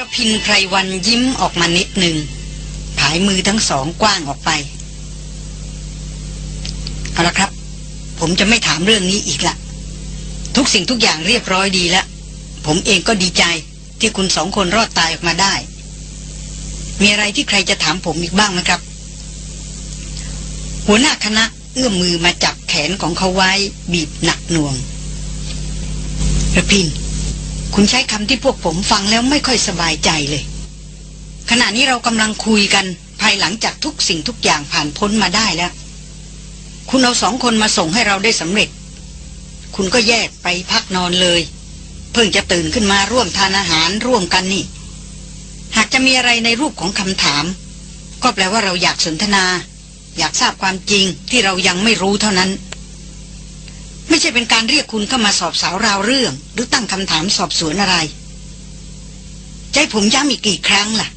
ระพินไพรวันยิ้มออกมานิดหนึ่งผายมือทั้งสองกว้างออกไป เอาละครับ ผมจะไม่ถามเรื่องนี้อีกละทุกสิ่งทุกอย่างเรียบร้อยดีแล้ว ผมเองก็ดีใจที่คุณสองคนรอดตายออกมาได้ มีอะไรที่ใครจะถามผมอีกบ้างนะครับ หัวหน้าคณะเอื้อมมือมาจับแขนของเขาไว้บีบหนักหน่วงระพิน คุณใช้คำที่พวกผมฟังแล้วไม่ค่อยสบายใจเลย ขณะนี้เรากำลังคุยกันภายหลังจากทุกสิ่งทุกอย่างผ่านพ้นมาได้แล้ว คุณเอาสองคนมาส่งให้เราได้สำเร็จ คุณก็แยกไปพักนอนเลย เพิ่งจะตื่นขึ้นมาร่วมทานอาหารร่วมกันนี่ หากจะมีอะไรในรูปของคำถาม ก็แปลว่าเราอยากสนทนา อยากทราบความจริงที่เรายังไม่รู้เท่านั้น ไม่ใช่เป็นการเรียกคุณเข้ามาสอบสาวราวเรื่อง หรือตั้งคำถามสอบสวนอะไรใจผมย้ำอีกกี่ครั้งล่ะ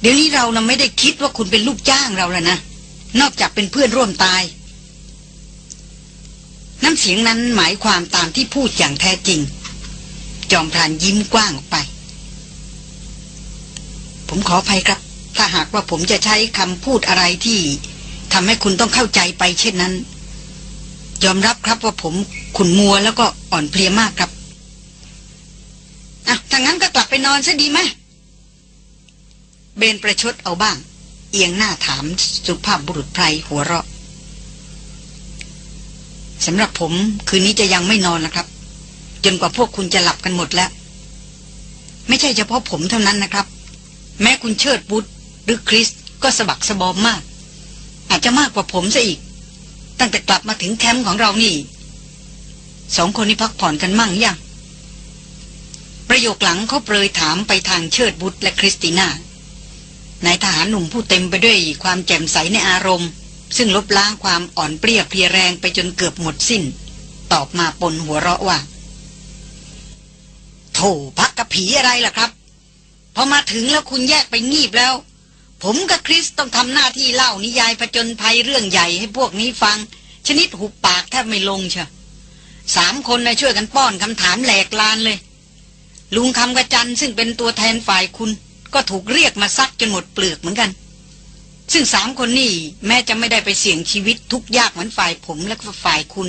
เดี๋ยวนี้เรานะไม่ได้คิดว่าคุณเป็นลูกจ้างเราแล้วนะ นอกจากเป็นเพื่อนร่วมตาย น้ำเสียงนั้นหมายความตามที่พูดอย่างแท้จริง จอมพรานยิ้มกว้างออกไป ผมขออภัยครับ ถ้าหากว่าผมจะใช้คำพูดอะไรที่ทำให้คุณต้องเข้าใจไปเช่นนั้น ยอมรับครับว่าผมขุนมัวแล้วก็อ่อนเพลียมากครับอะถ้างั้นก็กลับไปนอนซะดีไหมเบนประชดเอาบ้าง เอียงหน้าถามสุภาพบุรุษไพรหัวเราะสำหรับผมคืนนี้จะยังไม่นอนนะครับ จนกว่าพวกคุณจะหลับกันหมดแล้ว ไม่ใช่เฉพาะผมเท่านั้นนะครับ แม้คุณเชิดบุตรหรือคริสก็สะบักสะบอมมาก อาจจะมากกว่าผมซะอีก ตั้งแต่กลับมาถึงแคมป์ของเรานี่ สองคนนี้พักผ่อนกันมั่งยัง ประโยคหลังเขาเปรยถามไปทางเชิดบุตรและคริสติน่านายทหารหนุ่มผู้เต็มไปด้วยความแจ่มใสในอารมณ์ ซึ่งลบล้างความอ่อนเปรี้ยเพลียแรงไปจนเกือบหมดสิ้น ตอบมาปนหัวเราะว่าโถพักกระผีอะไรล่ะครับ พอมาถึงแล้วคุณแยกไปงีบแล้ว ผมกับคริสต้องทำหน้าที่เล่านิยายผจญภัยเรื่องใหญ่ให้พวกนี้ฟัง ชนิดหุบปากแทบไม่ลงเชียสามคนนะช่วยกันป้อนคำถามแหลกลานเลย ลุงคำกระจันซึ่งเป็นตัวแทนฝ่ายคุณ ก็ถูกเรียกมาซักจนหมดเปลือกเหมือนกัน ซึ่งสามคนนี่แม้จะไม่ได้ไปเสี่ยงชีวิตทุกยากเหมือนฝ่ายผมและฝ่ายคุณ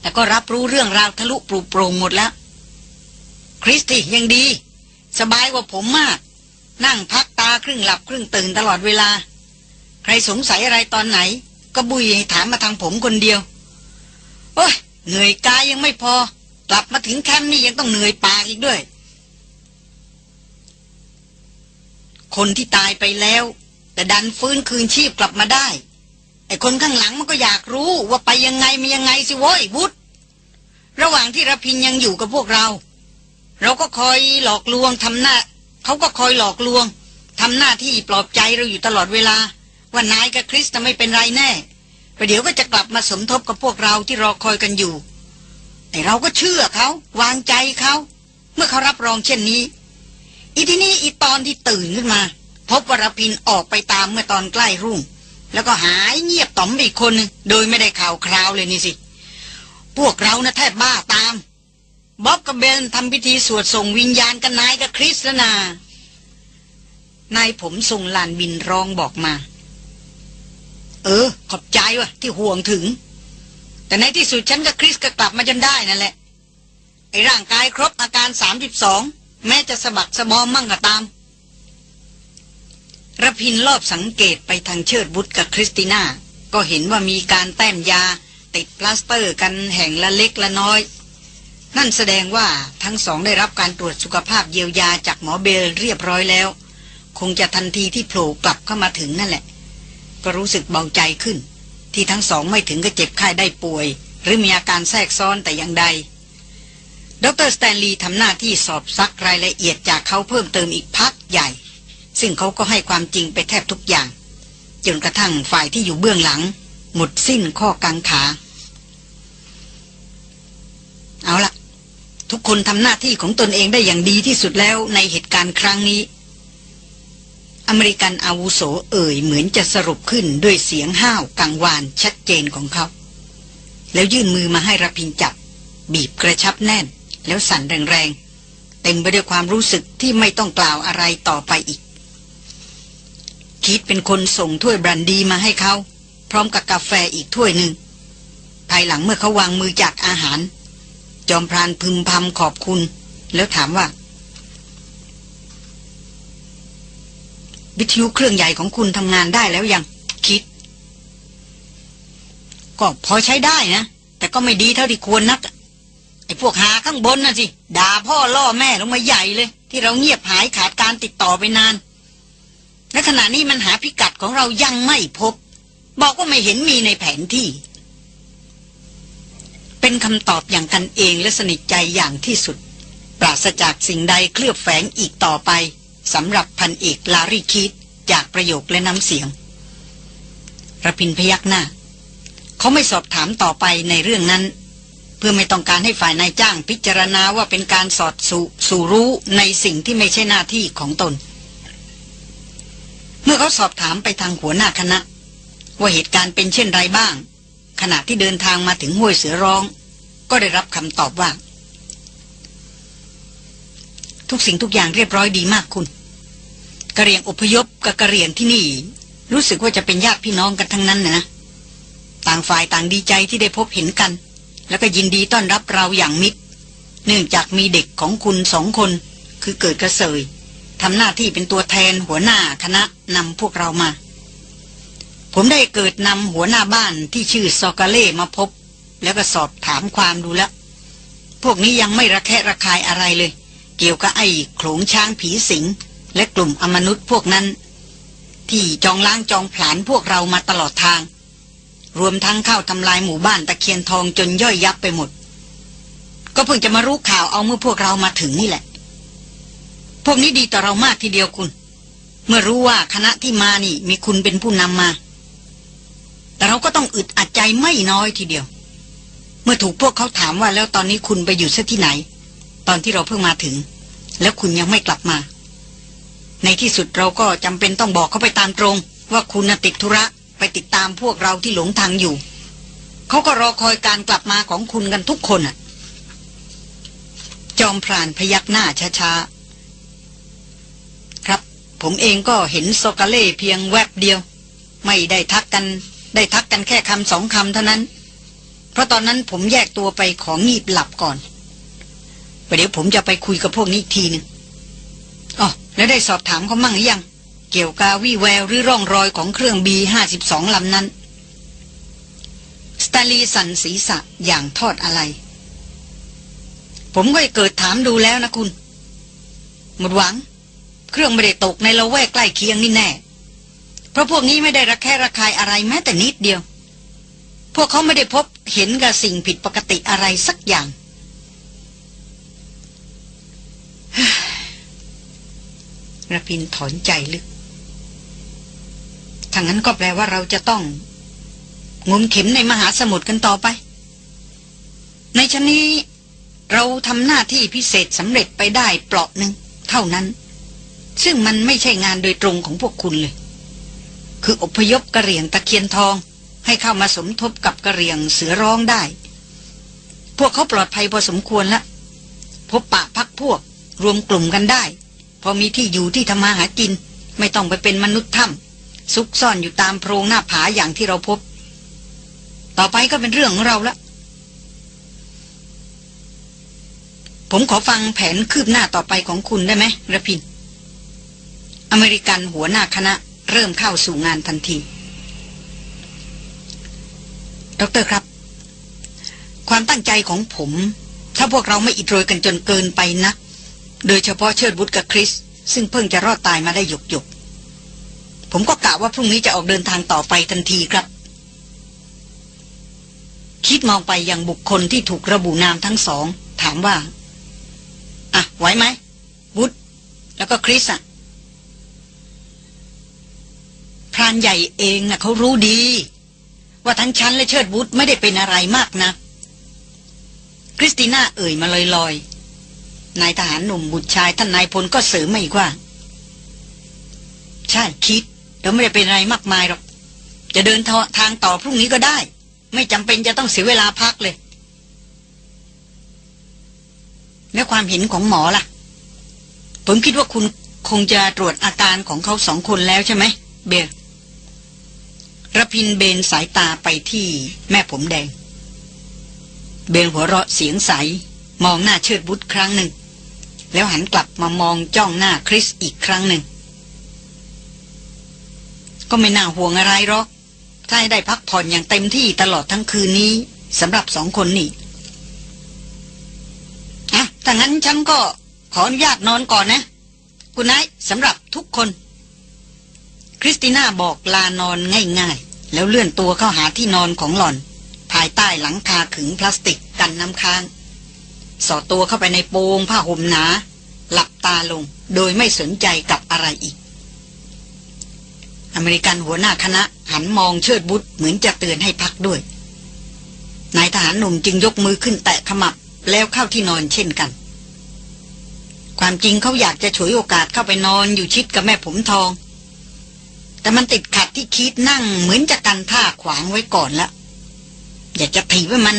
แต่ก็รับรู้เรื่องราวทะลุปลุโปร่งหมดแล้ว คริสตี้ยังดี สบายกว่าผมมาก นั่งพักตาครึ่งหลับครึ่งตื่นตลอดเวลา ใครสงสัยอะไรตอนไหน ก็บุยให้ถามมาทางผมคนเดียว โอ้ยเหนื่อยกายยังไม่พอ กลับมาถึงแคมป์นี่ยังต้องเหนื่อยปากอีกด้วย คนที่ตายไปแล้ว แต่ดันฟื้นคืนชีพกลับมาได้ ไอ้คนข้างหลังมันก็อยากรู้ว่าไปยังไงมียังไงสิโว้ยวุฒระหว่างที่ระพินยังอยู่กับพวกเรา เราก็คอยหลอกลวงทำหน้า เขาก็คอยหลอกลวงทำหน้าที่ปลอบใจเราอยู่ตลอดเวลา ว่านายกับคริสจะไม่เป็นไรแน่ประเดี๋ยวก็จะกลับมาสมทบกับพวกเราที่รอคอยกันอยู่ แต่เราก็เชื่อเขาวางใจเขา เมื่อเขารับรองเช่นนี้ อีทีนี้อีตอนที่ตื่นขึ้นมา พบวรพินออกไปตามเมื่อตอนใกล้รุ่ง แล้วก็หายเงียบต่อมอีกคนนึงโดยไม่ได้ข่าวคราวเลยนี่สิ พวกเรานะแทบบ้าตาม บ๊อบกับเบนทำพิธีสวดส่งวิญญาณกันนายกับคริสนานายผมทรงลานบินร้องบอกมา เออ ขอบใจว่ะที่ห่วงถึง แต่ในที่สุดฉันกับคริสก็กลับมาจนได้นั่นแหละ ไอ้ร่างกายครบอาการสามสิบสองแม้จะสะบักสะบอมมั่งก็ตามรพินทร์ลอบสังเกตไปทางเชิดบุตรกับคริสติน่า ก็เห็นว่ามีการแต้มยา ติดพลาสเตอร์กันแห่งละเล็กละน้อย นั่นแสดงว่าทั้งสองได้รับการตรวจสุขภาพเยียวยาจากหมอเบลเรียบร้อยแล้ว คงจะทันทีที่โผล่กลับเข้ามาถึงนั่นแหละ ก็รู้สึกเบาใจขึ้น ที่ทั้งสองไม่ถึงกับเจ็บไข้ได้ป่วย หรือมีอาการแทรกซ้อนแต่อย่างใด ดรสแตนลีย์ทำหน้าที่สอบซักรายละเอียดจากเขาเพิ่มเติมอีกพักใหญ่ ซึ่งเขาก็ให้ความจริงไปแทบทุกอย่าง จนกระทั่งฝ่ายที่อยู่เบื้องหลัง หมดสิ้นข้อกังขาเอาละ ทุกคนทำหน้าที่ของตนเองได้อย่างดีที่สุดแล้วในเหตุการณ์ครั้งนี้ อเมริกันอาวุโสเอ่ยเหมือนจะสรุปขึ้นด้วยเสียงห้าวกังวานชัดเจนของเขา แล้วยื่นมือมาให้ระพินจับ บีบกระชับแน่น แล้วสั่นแรงๆ เต็มไปด้วยความรู้สึกที่ไม่ต้องกล่าวอะไรต่อไปอีก คิดเป็นคนส่งถ้วยบรันดีมาให้เขา พร้อมกับกาแฟอีกถ้วยหนึ่งภายหลังเมื่อเขาวางมือจากอาหาร จอมพรานพึมพำขอบคุณ แล้วถามว่า วิทยุเครื่องใหญ่ของคุณทำงานได้แล้วยัง คิด ก็พอใช้ได้นะ แต่ก็ไม่ดีเท่าที่ควรนัก ไอ้พวกหาข้างบนน่ะสิ ด่าพ่อล่อแม่ลงมาใหญ่เลย ที่เราเงียบหายขาดการติดต่อไปนาน และขณะนี้มันหาพิกัดของเรายังไม่พบ บอกว่าไม่เห็นมีในแผนที่ เป็นคำตอบอย่างกันเองและสนิทใจอย่างที่สุด ปราศจากสิ่งใดเคลือบแฝงอีกต่อไปสำหรับพันเอกลารีคิดจากประโยคและน้ำเสียงระพินพยักหน้า เขาไม่สอบถามต่อไปในเรื่องนั้น เพื่อไม่ต้องการให้ฝ่ายนายจ้างพิจารณาว่าเป็นการสอดสู่สู่รู้ในสิ่งที่ไม่ใช่หน้าที่ของตน เมื่อเขาสอบถามไปทางหัวหน้าคณะ ว่าเหตุการณ์เป็นเช่นไรบ้าง ขณะที่เดินทางมาถึงห้วยเสือร้อง ก็ได้รับคำตอบว่า ทุกสิ่งทุกอย่างเรียบร้อยดีมากคุณกระเรียงอพยพกับกระเรียงที่นี่ รู้สึกว่าจะเป็นญาติพี่น้องกันทั้งนั้นนะนะต่างฝ่ายต่างดีใจที่ได้พบเห็นกัน แล้วก็ยินดีต้อนรับเราอย่างมิตร เนื่องจากมีเด็กของคุณสองคน คือเกิดกระเสยทำหน้าที่เป็นตัวแทนหัวหน้าคณะนำพวกเรามา ผมได้เกิดนำหัวหน้าบ้านที่ชื่อซอกาเล่มาพบ แล้วก็สอบถามความดูแล้ว พวกนี้ยังไม่ระแคะระคายอะไรเลย เกี่ยวกับไอ้โขลงช้างผีสิง และกลุ่มอมนุษย์พวกนั้น ที่จองล้างจองผลาญพวกเรามาตลอดทาง รวมทั้งเข้าทำลายหมู่บ้านตะเคียนทองจนย่อยยับไปหมด ก็เพิ่งจะมารู้ข่าวเอาเมื่อพวกเรามาถึงนี่แหละ พวกนี้ดีต่อเรามากทีเดียวคุณ เมื่อรู้ว่าคณะที่มานี่มีคุณเป็นผู้นำมา แต่เราก็ต้องอึดอัดใจไม่น้อยทีเดียว เมื่อถูกพวกเขาถามว่าแล้วตอนนี้คุณไปอยู่ที่ไหน ตอนที่เราเพิ่งมาถึง แล้วคุณยังไม่กลับมา ในที่สุดเราก็จำเป็นต้องบอกเขาไปตามตรง ว่าคุณติดธุระไปติดตามพวกเราที่หลงทางอยู่ เขาก็รอคอยการกลับมาของคุณกันทุกคนอะ จอมพรานพยักหน้าช้าๆ ครับ ผมเองก็เห็นโซกาเล่เพียงแวบเดียว ไม่ได้ทักกัน ได้ทักกันแค่คำสองคำเท่านั้น เพราะตอนนั้นผมแยกตัวไปของงีบหลับก่อนประเดี๋ยวผมจะไปคุยกับพวกนี้อีกทีนึ่งอ๋อแล้วได้สอบถามเขามั่งหรือยัง เกี่ยวกับวี่แววหรือร่องรอยของเครื่องบีห้าสิบสองลำนั้นสตาลีสันศีษะอย่างทอดอะไร ผมก็เกิดถามดูแล้วนะคุณ หมดหวัง เครื่องไม่ได้ตกในละแวกใกล้เคียงนี่แน่ เพราะพวกนี้ไม่ได้ระแคะระคายอะไรแม้แต่นิดเดียว พวกเขาไม่ได้พบเห็นกับสิ่งผิดปกติอะไรสักอย่าง ระพินถอนใจลึกถ้างั้นก็แปลว่าเราจะต้องงมเข็มในมหาสมุทรกันต่อไป ในชนี้เราทำหน้าที่พิเศษสำเร็จไปได้เปลาะหนึ่งเท่านั้น ซึ่งมันไม่ใช่งานโดยตรงของพวกคุณเลย คืออพยพกระเหรี่ยงตะเคียนทอง ให้เข้ามาสมทบกับกระเหรี่ยงเสือร้องได้ พวกเขาปลอดภัยพอสมควรแล้วพบปะพักพวกรวมกลุ่มกันได้ พอมีที่อยู่ที่ทำมาหากิน ไม่ต้องไปเป็นมนุษย์ถ้ำซุกซ่อนอยู่ตามโพรงหน้าผาอย่างที่เราพบ ต่อไปก็เป็นเรื่องของเราละผมขอฟังแผนคืบหน้าต่อไปของคุณได้ไหมระพิน อเมริกันหัวหน้าคณะ เริ่มเข้าสู่งานทันที ดรครับ ความตั้งใจของผม ถ้าพวกเราไม่อิดโรยกันจนเกินไปนะ โดยเฉพาะเชิดบุตรกับคริส ซึ่งเพิ่งจะรอดตายมาได้หยกหยกผมก็กะว่าพรุ่งนี้จะออกเดินทางต่อไปทันทีครับ คิดมองไปยังบุคคลที่ถูกระบุนามทั้งสอง ถามว่า อะ ไหวไหมบุตรแล้วก็คริสอะ พรานใหญ่เองนะเขารู้ดี ว่าทั้งฉันและเชิดบุตรไม่ได้เป็นอะไรมากนะคริสติน่าเอ่ยมาลอยๆ นายทหารหนุ่มบุตรชายท่านนายพลก็เสริมมาอีกว่า ใช่คิดเราไม่ได้เป็นอะไรมากมายหรอก จะเดินทางต่อพรุ่งนี้ก็ได้ ไม่จำเป็นจะต้องเสียเวลาพักเลย แล้วความเห็นของหมอล่ะ ผมคิดว่าคุณคงจะตรวจอาการของเขาสองคนแล้วใช่ไหมเบล ระพินเบนสายตาไปที่แม่ผมแดง เบนหัวเราะเสียงใส มองหน้าเชิดบุตรครั้งหนึ่ง แล้วหันกลับมามองจ้องหน้าคริสอีกครั้งหนึ่ง ก็ไม่น่าห่วงอะไรหรอก ถ้าให้ได้พักผ่อนอย่างเต็มที่ตลอดทั้งคืนนี้สำหรับสองคนนี่อะถ้างั้นฉันก็ขออนุญาตนอนก่อนนะ คุณนายสำหรับทุกคน คริสติน่าบอกลานอนง่าย แล้วเลื่อนตัวเข้าหาที่นอนของหล่อน ภายใต้หลังคาขึงพลาสติกกันน้ำค้าง สอดตัวเข้าไปในโปงผ้าห่มหนา หลับตาลงโดยไม่สนใจกับอะไรอีก อเมริกันหัวหน้าคณะหันมองเชิดบุตรเหมือนจะเตือนให้พักด้วย นายทหารหนุ่มจึงยกมือขึ้นแตะขมับแล้วเข้าที่นอนเช่นกัน ความจริงเขาอยากจะฉวยโอกาสเข้าไปนอนอยู่ชิดกับแม่ผมทอง แต่มันติดขัดที่คิดนั่งเหมือนจะกันท่าขวางไว้ก่อนละอยากจะถีบให้มัน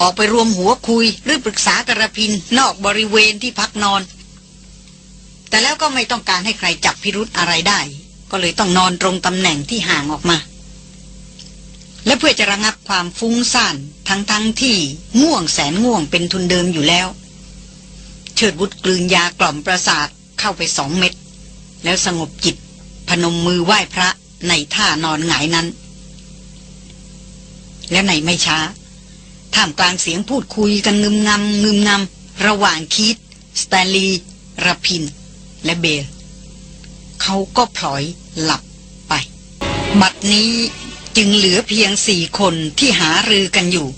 ออกไปรวมหัวคุย หรือปรึกษากระพินนอกบริเวณที่พักนอน แต่แล้วก็ไม่ต้องการให้ใครจับพิรุธอะไรได้ ก็เลยต้องนอนตรงตำแหน่งที่ห่างออกมา และเพื่อจะระงับความฟุ้งซ่านทั้งๆทที่ง่วงแสนง่วงเป็นทุนเดิมอยู่แล้ว เชิดบุตรกลืนยากล่อมประสาทเข้าไปสองเม็ดแล้วสงบจิต นมมือไหว้พระในท่านอนหงายนั้น แล้วในไม่ช้า ท่ามกลางเสียงพูดคุยกันงึมงำงึมงำระหว่างคีธสแตนลีย์รพินทร์ และเบล เขาก็พลอยหลับไป บัดนี้จึงเหลือเพียงสี่คนที่หารือกันอยู่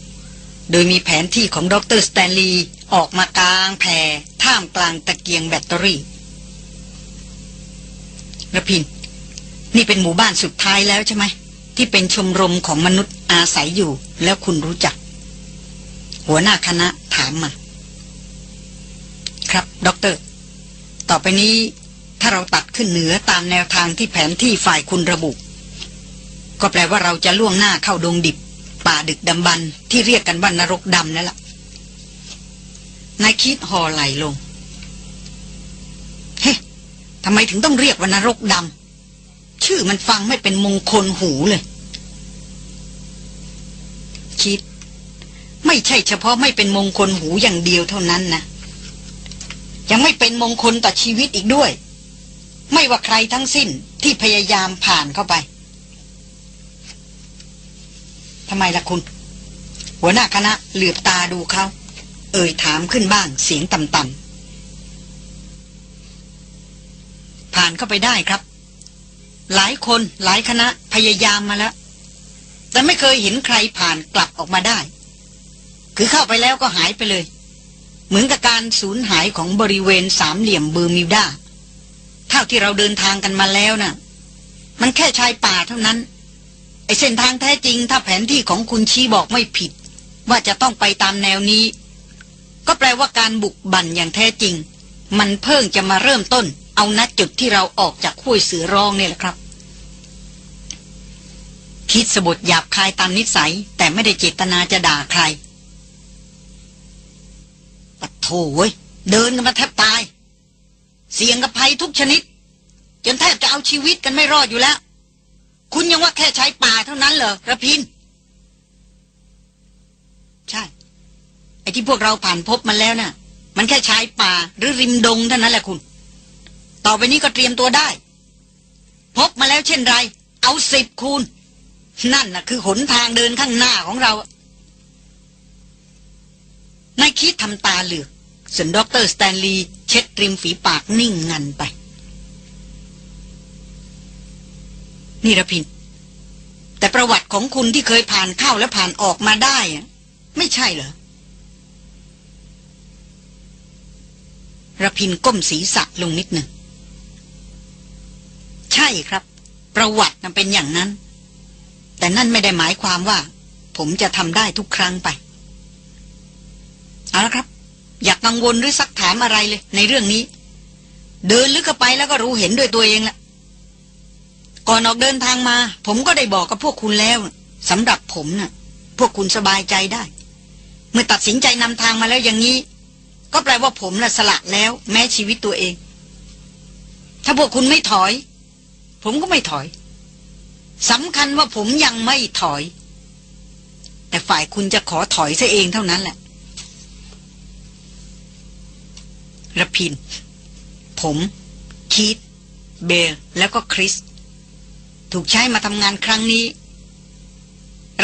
โดยมีแผนที่ของดรสแตนลีย์ออกมากลางแผ่ท่ามกลางตะเกียงแบตเตอรี่ระพิน นี่เป็นหมู่บ้านสุดท้ายแล้วใช่ไหม ที่เป็นชมรมของมนุษย์อาศัยอยู่ แล้วคุณรู้จัก หัวหน้าคณะถามมา ครับด็อกเตอร์ ต่อไปนี้ถ้าเราตัดขึ้นเหนือตามแนวทางที่แผนที่ฝ่ายคุณระบุ ก็แปลว่าเราจะล่วงหน้าเข้าดงดิบ ป่าดึกดำบรรที่เรียกกันว่านรกดำนั่นแหละนายคิดห่อไหลลง เฮ้ทำไมถึงต้องเรียกว่านรกดำ ชื่อมันฟังไม่เป็นมงคลหูเลย คิด ไม่ใช่เฉพาะไม่เป็นมงคลหูอย่างเดียวเท่านั้นนะ ยังไม่เป็นมงคลต่อชีวิตอีกด้วย ไม่ว่าใครทั้งสิ้นที่พยายามผ่านเข้าไปทำไมล่ะคุณ หัวหน้าคณะเหลือบตาดูเขา เอ่ยถามขึ้นบ้างเสียงต่ำๆผ่านเข้าไปได้ครับ หลายคนหลายคณะพยายามมาแล้ว แต่ไม่เคยเห็นใครผ่านกลับออกมาได้ คือเข้าไปแล้วก็หายไปเลย เหมือนกับการสูญหายของบริเวณสามเหลี่ยมเบอร์มิวดาเท่าที่เราเดินทางกันมาแล้วนะ่ะ มันแค่ชายป่าเท่านั้น ไอเส้นทางแท้จริง ถ้าแผนที่ของคุณชี้บอกไม่ผิด ว่าจะต้องไปตามแนวนี้ ก็แปลว่าการบุกบั่นอย่างแท้จริง มันเพิ่งจะมาเริ่มต้น เอาณจุดที่เราออกจากห้วยเสือร้องเนี่ยแหละครับ คิดสบทหยาบคายตามนิสัย แต่ไม่ได้เจตนาจะด่าใครปัดโถเว้ย เดินกันมาแทบตาย เสี่ยงกับภัยทุกชนิด จนแทบจะเอาชีวิตกันไม่รอดอยู่แล้ว คุณยังว่าแค่ชายป่าเท่านั้นเหรอรพินทร์ ใช่ ไอ้ที่พวกเราผ่านพบมันแล้วนะ่ะ มันแค่ชายป่าหรือริมดงเท่านั้นแหละคุณ ต่อไปนี้ก็เตรียมตัวได้ พบมาแล้วเช่นไร เอาสิบคูณ นั่นน่ะคือหนทางเดินข้างหน้าของเรานายคีธทำตาเหลือกส่วนด็อกเตอร์สแตนลีย์เช็ดริมฝีปากนิ่งงันไป นี่ระพิน แต่ประวัติของคุณที่เคยผ่านเข้าและผ่านออกมาได้ไม่ใช่เหรอระพินก้มศีรษะลงนิดหนึ่ง ใช่ครับ ประวัตินั้นเป็นอย่างนั้น แต่นั่นไม่ได้หมายความว่า ผมจะทำได้ทุกครั้งไป เอาละครับ อยากกังวลหรือซักถามอะไรเลย ในเรื่องนี้ เดินลึกเข้าไปแล้วก็รู้เห็นด้วยตัวเองละก่อนออกเดินทางมา ผมก็ได้บอกกับพวกคุณแล้วสำหรับผมนะ่ะ พวกคุณสบายใจได้ เมื่อตัดสินใจนำทางมาแล้วอย่างนี้ ก็แปลว่าผมน่ะสละแล้ว แม้ชีวิตตัวเองถ้าพวกคุณไม่ถอย ผมก็ไม่ถอยสำคัญว่าผมยังไม่ถอย แต่ฝ่ายคุณจะขอถอยซะเองเท่านั้นแหละระพิน ผม คีตเบล แล้วก็คริส ถูกใช้มาทำงานครั้งนี้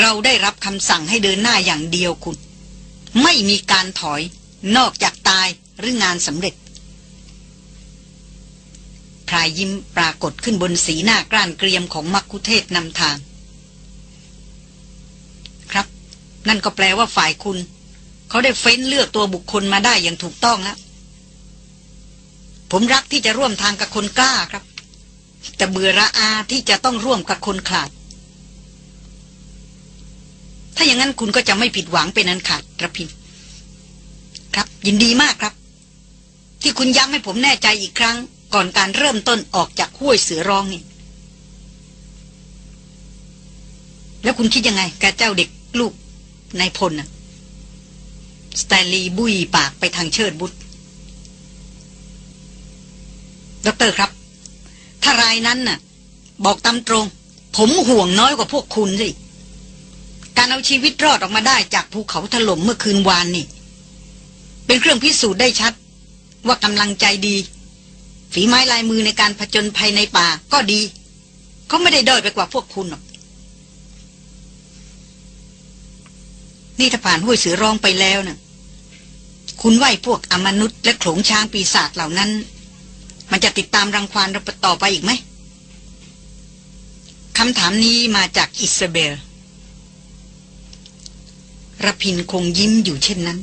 เราได้รับคำสั่งให้เดินหน้าอย่างเดียวคุณ ไม่มีการถอย นอกจากตายหรืองานสำเร็จ พรายยิ้มปรากฏขึ้นบนสีหน้ากล้านเกรียมของมักคุเทศนำทาง ครับ นั่นก็แปลว่าฝ่ายคุณ เขาได้เฟ้นเลือกตัวบุคคลมาได้อย่างถูกต้องแล้ว ผมรักที่จะร่วมทางกับคนกล้าครับ แต่เบื่อระอาที่จะต้องร่วมกับคนขาด ถ้าอย่างนั้นคุณก็จะไม่ผิดหวังเป็นอันขาดระพินครับ ยินดีมากครับ ที่คุณย้ำให้ผมแน่ใจอีกครั้ง ก่อนการเริ่มต้นออกจากห้วยเสือร้องนี่ แล้วคุณคิดยังไงกับเจ้าเด็กลูกนายพลน่ะ สแตลีบุยปากไปทางเชิดบุตรดรครับ ถ้ารายนั้นน่ะ บอกตามตรง ผมห่วงน้อยกว่าพวกคุณสิ การเอาชีวิตรอดออกมาได้จากภูเขาถล่มเมื่อคืนวานนี่ เป็นเครื่องพิสูจน์ได้ชัด ว่ากำลังใจดี ฝีไม้ลายมือในการผจญภัยในป่าก็ดี เขาไม่ได้ด้อยไปกว่าพวกคุณหรอก นี่ถ้าผ่านห้วยเสือร้องไปแล้วนะ่ะ คุณไหวพวกอมนุษย์และโขลงช้างปีศาจเหล่านั้น มันจะติดตามรังควานเราต่อไปอีกไหมคำถามนี้มาจากอิสเบลระพินคงยิ้มอยู่เช่นนั้น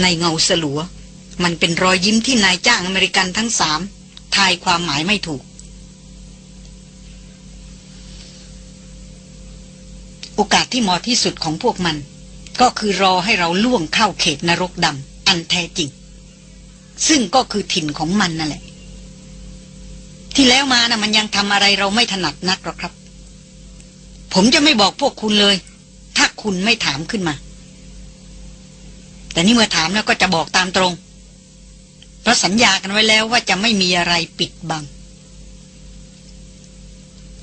ในเงาสลัว มันเป็นรอยยิ้มที่นายจ้างอเมริกันทั้งสามทายความหมายไม่ถูก โอกาสที่เหมาะที่สุดของพวกมัน ก็คือรอให้เราล่วงเข้าเขตนรกดำอันแท้จริง ซึ่งก็คือถิ่นของมันนั่นแหละ ที่แล้วมานะ่ะมันยังทำอะไรเราไม่ถนัดนักหรอกครับ ผมจะไม่บอกพวกคุณเลย ถ้าคุณไม่ถามขึ้นมา แต่นี่เมื่อถามแล้วก็จะบอกตามตรง เพราะสัญญากันไว้แล้วว่าจะไม่มีอะไรปิดบัง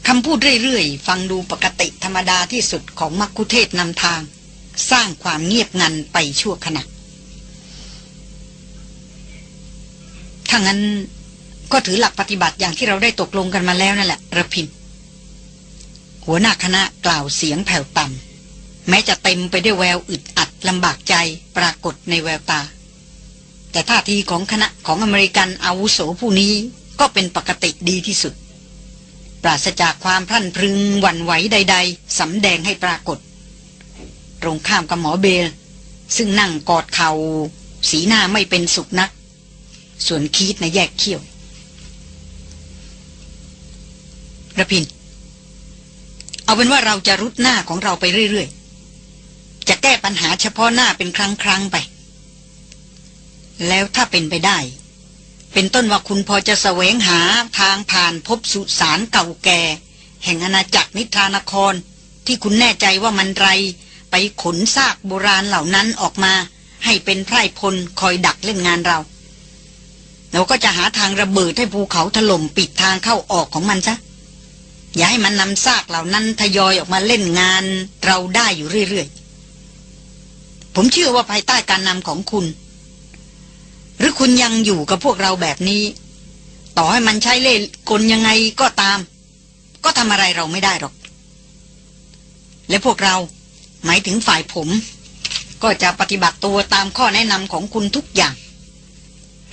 คำพูดเรื่อยๆ ฟังดูปกติธรรมดาที่สุดของมักคุเทศนำทาง สร้างความเงียบงันไปชั่วขณะถ้างั้นก็ถือหลักปฏิบัติอย่างที่เราได้ตกลงกันมาแล้วนั่นแหละระพิน หัวหน้าคณะกล่าวเสียงแผ่วต่ำแม้จะเต็มไปด้วยแววอึดอัดลำบากใจปรากฏในแววตา แต่ท่าทีของคณะของอเมริกันอาวุโสผู้นี้ก็เป็นปกติดีที่สุด ปราศจากความพลั่นพรึงหวั่นไหวใด ๆสำแดงให้ปรากฏ ตรงข้ามกับหมอเบล ซึ่งนั่งกอดเขา่าสีหน้าไม่เป็นสุขนัก ส่วนคีดนะแยกเขี้ยวระพิน เอาเป็นว่าเราจะรุดหน้าของเราไปเรื่อย ๆ จะแก้ปัญหาเฉพาะหน้าเป็นครั้งๆไป แล้วถ้าเป็นไปได้ เป็นต้นว่าคุณพอจะแสวงหาทางผ่านพบสุสานเก่าแก่ แห่งอาณาจักรนิทรานคร ที่คุณแน่ใจว่ามันไร ไปขนซากโบราณเหล่านั้นออกมา ให้เป็นไพร่พลคอยดักเล่นงานเรา เราก็จะหาทางระเบิดให้ภูเขาถล่มปิดทางเข้าออกของมันซะอย่าให้มันนำซากเหล่านั้นทยอยออกมาเล่นงานเราได้อยู่เรื่อยๆ ผมเชื่อว่าภายใต้การนำของคุณ หรือคุณยังอยู่กับพวกเราแบบนี้ ต่อให้มันใช้เล่กลยังไงก็ตาม ก็ทำอะไรเราไม่ได้หรอก และพวกเราหมายถึงฝ่ายผม ก็จะปฏิบัติตัวตามข้อแนะนำของคุณทุกอย่าง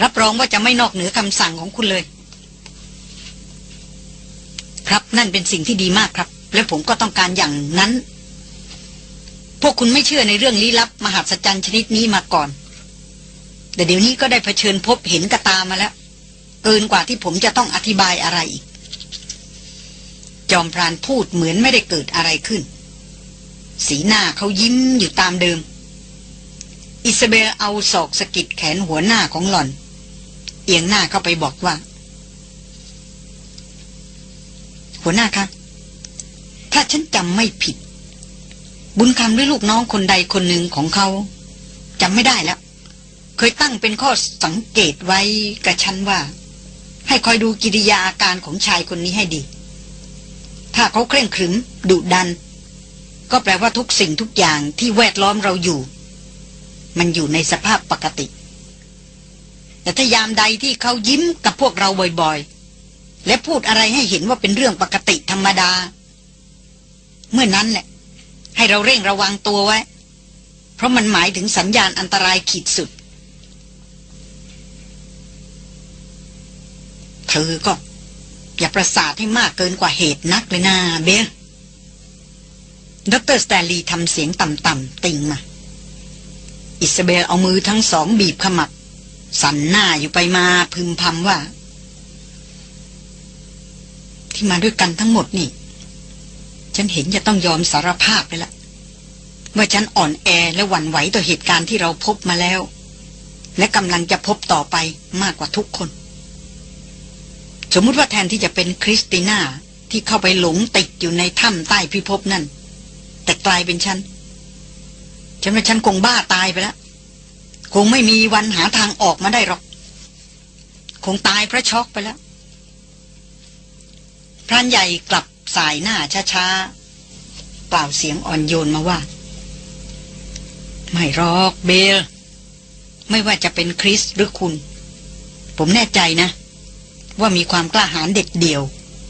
รับรองว่าจะไม่นอกเหนือคำสั่งของคุณเลย ครับนั่นเป็นสิ่งที่ดีมากครับ และผมก็ต้องการอย่างนั้น พวกคุณไม่เชื่อในเรื่องลี้ลับ มหัศจรรย์ชนิดนี้มาก่อน แต่เดี๋ยวนี้ก็ได้เผชิญพบเห็นกระตามาแล้ว เกินกว่าที่ผมจะต้องอธิบายอะไรอีก จอมพรานพูดเหมือนไม่ได้เกิดอะไรขึ้น สีหน้าเขายิ้มอยู่ตามเดิม อิสเบลเอาศอกสกิดแขนหัวหน้าของหล่อน เอียงหน้าเข้าไปบอกว่า หัวหน้าคะถ้าฉันจำไม่ผิด บุญคำด้วยลูกน้องคนใดคนหนึ่งของเขาจำไม่ได้แล้ว เคยตั้งเป็นข้อสังเกตไว้กับฉันว่า ให้คอยดูกิริยาอาการของชายคนนี้ให้ดี ถ้าเขาเคร่งขรึมดุดัน ก็แปลว่าทุกสิ่งทุกอย่างที่แวดล้อมเราอยู่ มันอยู่ในสภาพปกติ แต่ถ้ายามใดที่เขายิ้มกับพวกเราบ่อยๆ และพูดอะไรให้เห็นว่าเป็นเรื่องปกติธรรมดา เมื่อนั้นแหละ ให้เราเร่งระวังตัวไว้ เพราะมันหมายถึงสัญญาณอันตรายขีดสุด เธอก็ อย่าประสาทให้มากเกินกว่าเหตุนักเลยนะเบลดร.สแตนลีย์ทำเสียงต่ำๆติงมา อิสเบลเอามือทั้งสองบีบขมับ สั่นหน้าอยู่ไปมาพึมพำว่า ที่มาด้วยกันทั้งหมดนี่ ฉันเห็นจะต้องยอมสารภาพไปละว่าฉันอ่อนแอและหวั่นไหวต่อเหตุการณ์ที่เราพบมาแล้ว และกำลังจะพบต่อไปมากกว่าทุกคน สมมุติว่าแทนที่จะเป็นคริสติน่าที่เข้าไปหลงติดอยู่ในถ้ำใต้พิภพนั่น แต่กลายเป็นฉัน ฉันว่าฉันคงบ้าตายไปแล้ว คงไม่มีวันหาทางออกมาได้หรอก คงตายเพราะช็อกไปแล้ว พรานใหญ่กลับสายหน้าช้าๆกล่าเสียงอ่อนโยนมาว่า ไม่หรอกเบล ไม่ว่าจะเป็นคริสหรือคุณ ผมแน่ใจนะ ว่ามีความกล้าหาญเด็ดเดี่ยว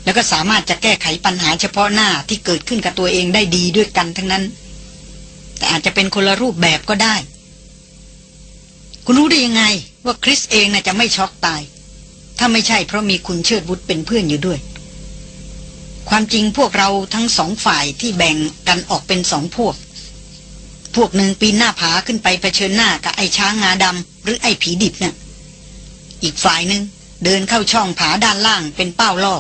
แล้วก็สามารถจะแก้ไขปัญหาเฉพาะหน้าที่เกิดขึ้นกับตัวเองได้ดีด้วยกันทั้งนั้น แต่อาจจะเป็นคนละรูปแบบก็ได้ คุณรู้ได้ยังไงว่าคริสเองน่ะจะไม่ช็อกตาย ถ้าไม่ใช่เพราะมีคุณเชิดวุฒเป็นเพื่อนอยู่ด้วย ความจริงพวกเราทั้งสองฝ่ายที่แบ่งกันออกเป็นสองพวก พวกหนึ่งปีนหน้าผาขึ้นไปเผชิญหน้ากับไอ้ช้างงาดำหรือไอ้ผีดิบน่ะอีกฝ่ายหนึ่ง เดินเข้าช่องผาด้านล่างเป็นเป้าล่อ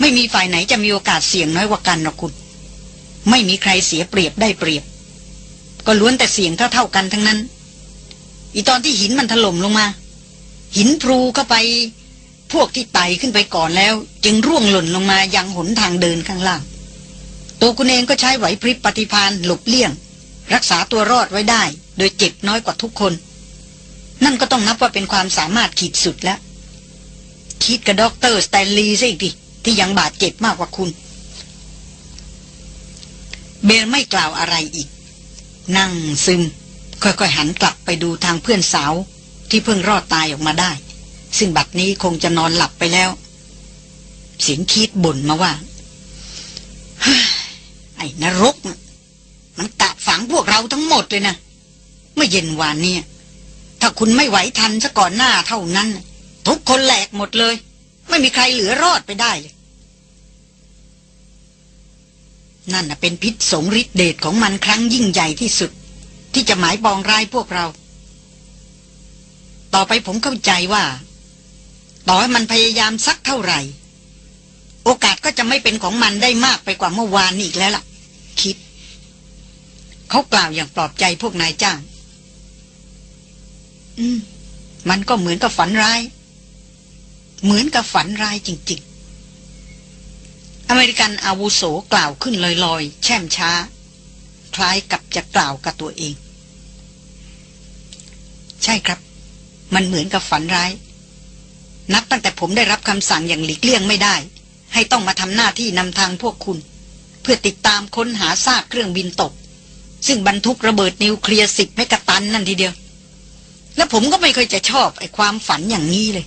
ไม่มีฝ่ายไหนจะมีโอกาสเสี่ยงน้อยกว่ากันหรอกคุณ ไม่มีใครเสียเปรียบได้เปรียบ ก็ล้วนแต่เสี่ยงเท่าๆกันทั้งนั้น อีตอนที่หินมันถล่มลงมา หินพลูเข้าไป พวกที่ไต่ขึ้นไปก่อนแล้ว จึงร่วงหล่นลงมายังหนทางเดินข้างล่าง ตัวคุณเองก็ใช้ไหวพริบปฏิภาณหลบเลี่ยง รักษาตัวรอดไว้ได้ โดยเจ็บน้อยกว่าทุกคน นั่นก็ต้องนับว่าเป็นความสามารถขีดสุดแล้ว ผิดกับด็อกเตอร์สแตนลีย์ซะอีกที่ยังบาดเจ็บมากกว่าคุณ เบลไม่กล่าวอะไรอีก นั่งซึม ค่อยๆหันกลับไปดูทางเพื่อนสาว ที่เพิ่งรอดตายออกมาได้ ซึ่งบัดนี้คงจะนอนหลับไปแล้ว เสียงคิดบ่นมาว่าไอ้นรก มันกะฝังพวกเราทั้งหมดเลยนะ เมื่อเย็นวานเนี่ย ถ้าคุณไม่ไหวทันซะก่อนหน้าเท่านั้น ทุกคนแหลกหมดเลย ไม่มีใครเหลือรอดไปได้เลย นั่นน่ะเป็นพิษสงฤทธิเดชของมันครั้งยิ่งใหญ่ที่สุด ที่จะหมายปองร้ายพวกเรา ต่อไปผมเข้าใจว่า ต่อให้มันพยายามสักเท่าไหร่ โอกาสก็จะไม่เป็นของมันได้มากไปกว่าเมื่อวานนี้อีกแล้วล่ะ คิด เขากล่าวอย่างปลอบใจพวกนายจ้าง มันก็เหมือนกับฝันร้าย เหมือนกับฝันร้ายจริง ๆ อเมริกันอาวุโสกล่าวขึ้นลอยๆ แช่มช้า คล้ายกับจะกล่าวกับตัวเอง ใช่ครับ มันเหมือนกับฝันร้าย นับตั้งแต่ผมได้รับคำสั่งอย่างหลีกเลี่ยงไม่ได้ ให้ต้องมาทำหน้าที่นำทางพวกคุณ เพื่อติดตามค้นหาซากเครื่องบินตก ซึ่งบรรทุกระเบิดนิวเคลียร์สิบเมกะตันนั่นทีเดียว และผมก็ไม่เคยจะชอบไอ้ความฝันอย่างนี้เลย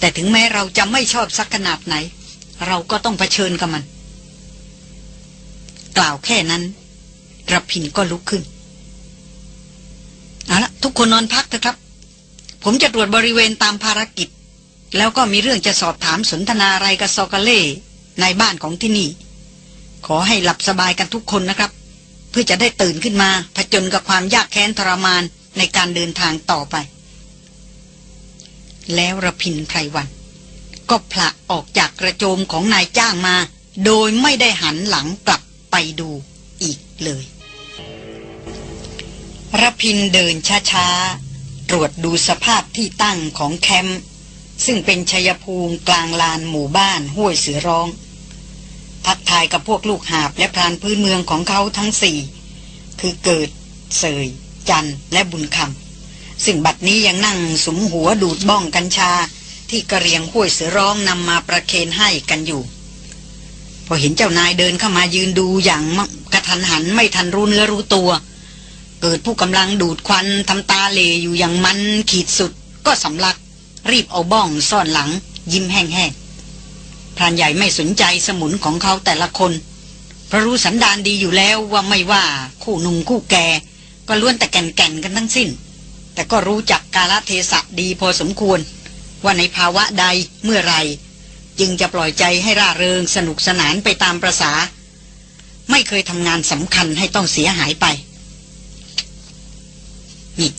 แต่ถึงแม้เราจะไม่ชอบสักขนาดไหน เราก็ต้องเผชิญกับมัน กล่าวแค่นั้นระพินก็ลุกขึ้นเอาละทุกคนนอนพักเถอะครับ ผมจะตรวจบริเวณตามภารกิจ แล้วก็มีเรื่องจะสอบถามสนทนาอะไรกับซอกาเล่ในบ้านของที่นี่ ขอให้หลับสบายกันทุกคนนะครับ เพื่อจะได้ตื่นขึ้นมาผจญกับความยากแค้นทรมาน ในการเดินทางต่อไป แล้วระพินไพรวัน ก็ผละออกจากกระโจมของนายจ้างมา โดยไม่ได้หันหลังกลับไปดูอีกเลยระพินเดินช้าๆ ตรวจดูสภาพที่ตั้งของแคมป์ซึ่งเป็นชยภูมิกลางลานหมู่บ้านห้วยเสือร้อง ทักทายกับพวกลูกหาบและพรานพื้นเมืองของเขาทั้งสี่ คือเกิด เสย จันและบุญคำซึ่งบัดนี้ยังนั่งสมหัวดูดบ้องกัญชา ที่กระเรียงห้วยเสือร้องนำมาประเคนให้กันอยู่ พอเห็นเจ้านายเดินเข้ามายืนดูอย่างกระทันหันไม่ทันรุนและรู้ตัว เกิดผู้กำลังดูดควันทำตาเลอยู่อย่างมันขีดสุดก็สำลัก รีบเอาบ้องซ่อนหลัง ยิ้มแห้งๆพรานใหญ่ไม่สนใจสมุนของเขาแต่ละคนเพราะรู้สันดานดีอยู่แล้วว่าไม่ว่าคู่หนุ่มคู่แก่ ก็ล้วนแต่แก่นๆกันทั้งสิ้น แต่ก็รู้จักกาลเทศะดีพอสมควร ว่าในภาวะใดเมื่อไร จึงจะปล่อยใจให้ร่าเริงสนุกสนานไปตามประษา ไม่เคยทำงานสำคัญให้ต้องเสียหายไป นี่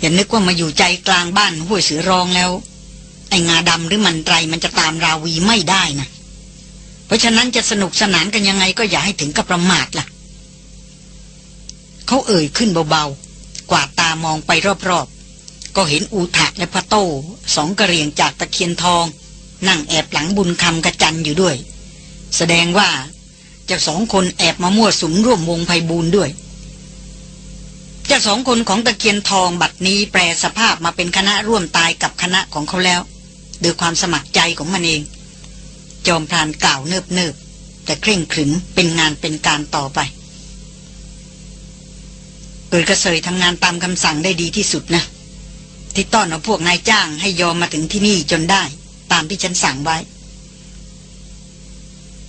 อย่านึกว่ามาอยู่ใจกลางบ้านห้วยเสือรองแล้ว ไอ้งาดำหรือมันไตรมันจะตามราวีไม่ได้นะเพราะฉะนั้นจะสนุกสนานกันยังไงก็อย่าให้ถึงกับประมาทล่ะ เขาเอ่ยขึ้นเบาๆ กวาดตามองไปรอบๆ ก็เห็นอูทะและพระโต้สองกระเรียงจากตะเคียนทอง นั่งแอบหลังบุญคำกระจันอยู่ด้วย แสดงว่าจ้าสองคนแอบมามั่วสุมร่วมวงไพบูนด้วยจ้าสองคนของตะเคียนทองบัดนี้แปลสภาพมาเป็นคณะร่วมตายกับคณะของเขาแล้วโดยความสมัครใจของมันเอง จอมพรานกล่าวเนิบเนิบแต่เคร่งขรึมเป็นงานเป็นการต่อไป เกิดกระเสยทำงานตามคำสั่งได้ดีที่สุดนะ ที่ต้อนเอาพวกนายจ้างให้ยอมมาถึงที่นี่จนได้ ตามที่ฉันสั่งไว้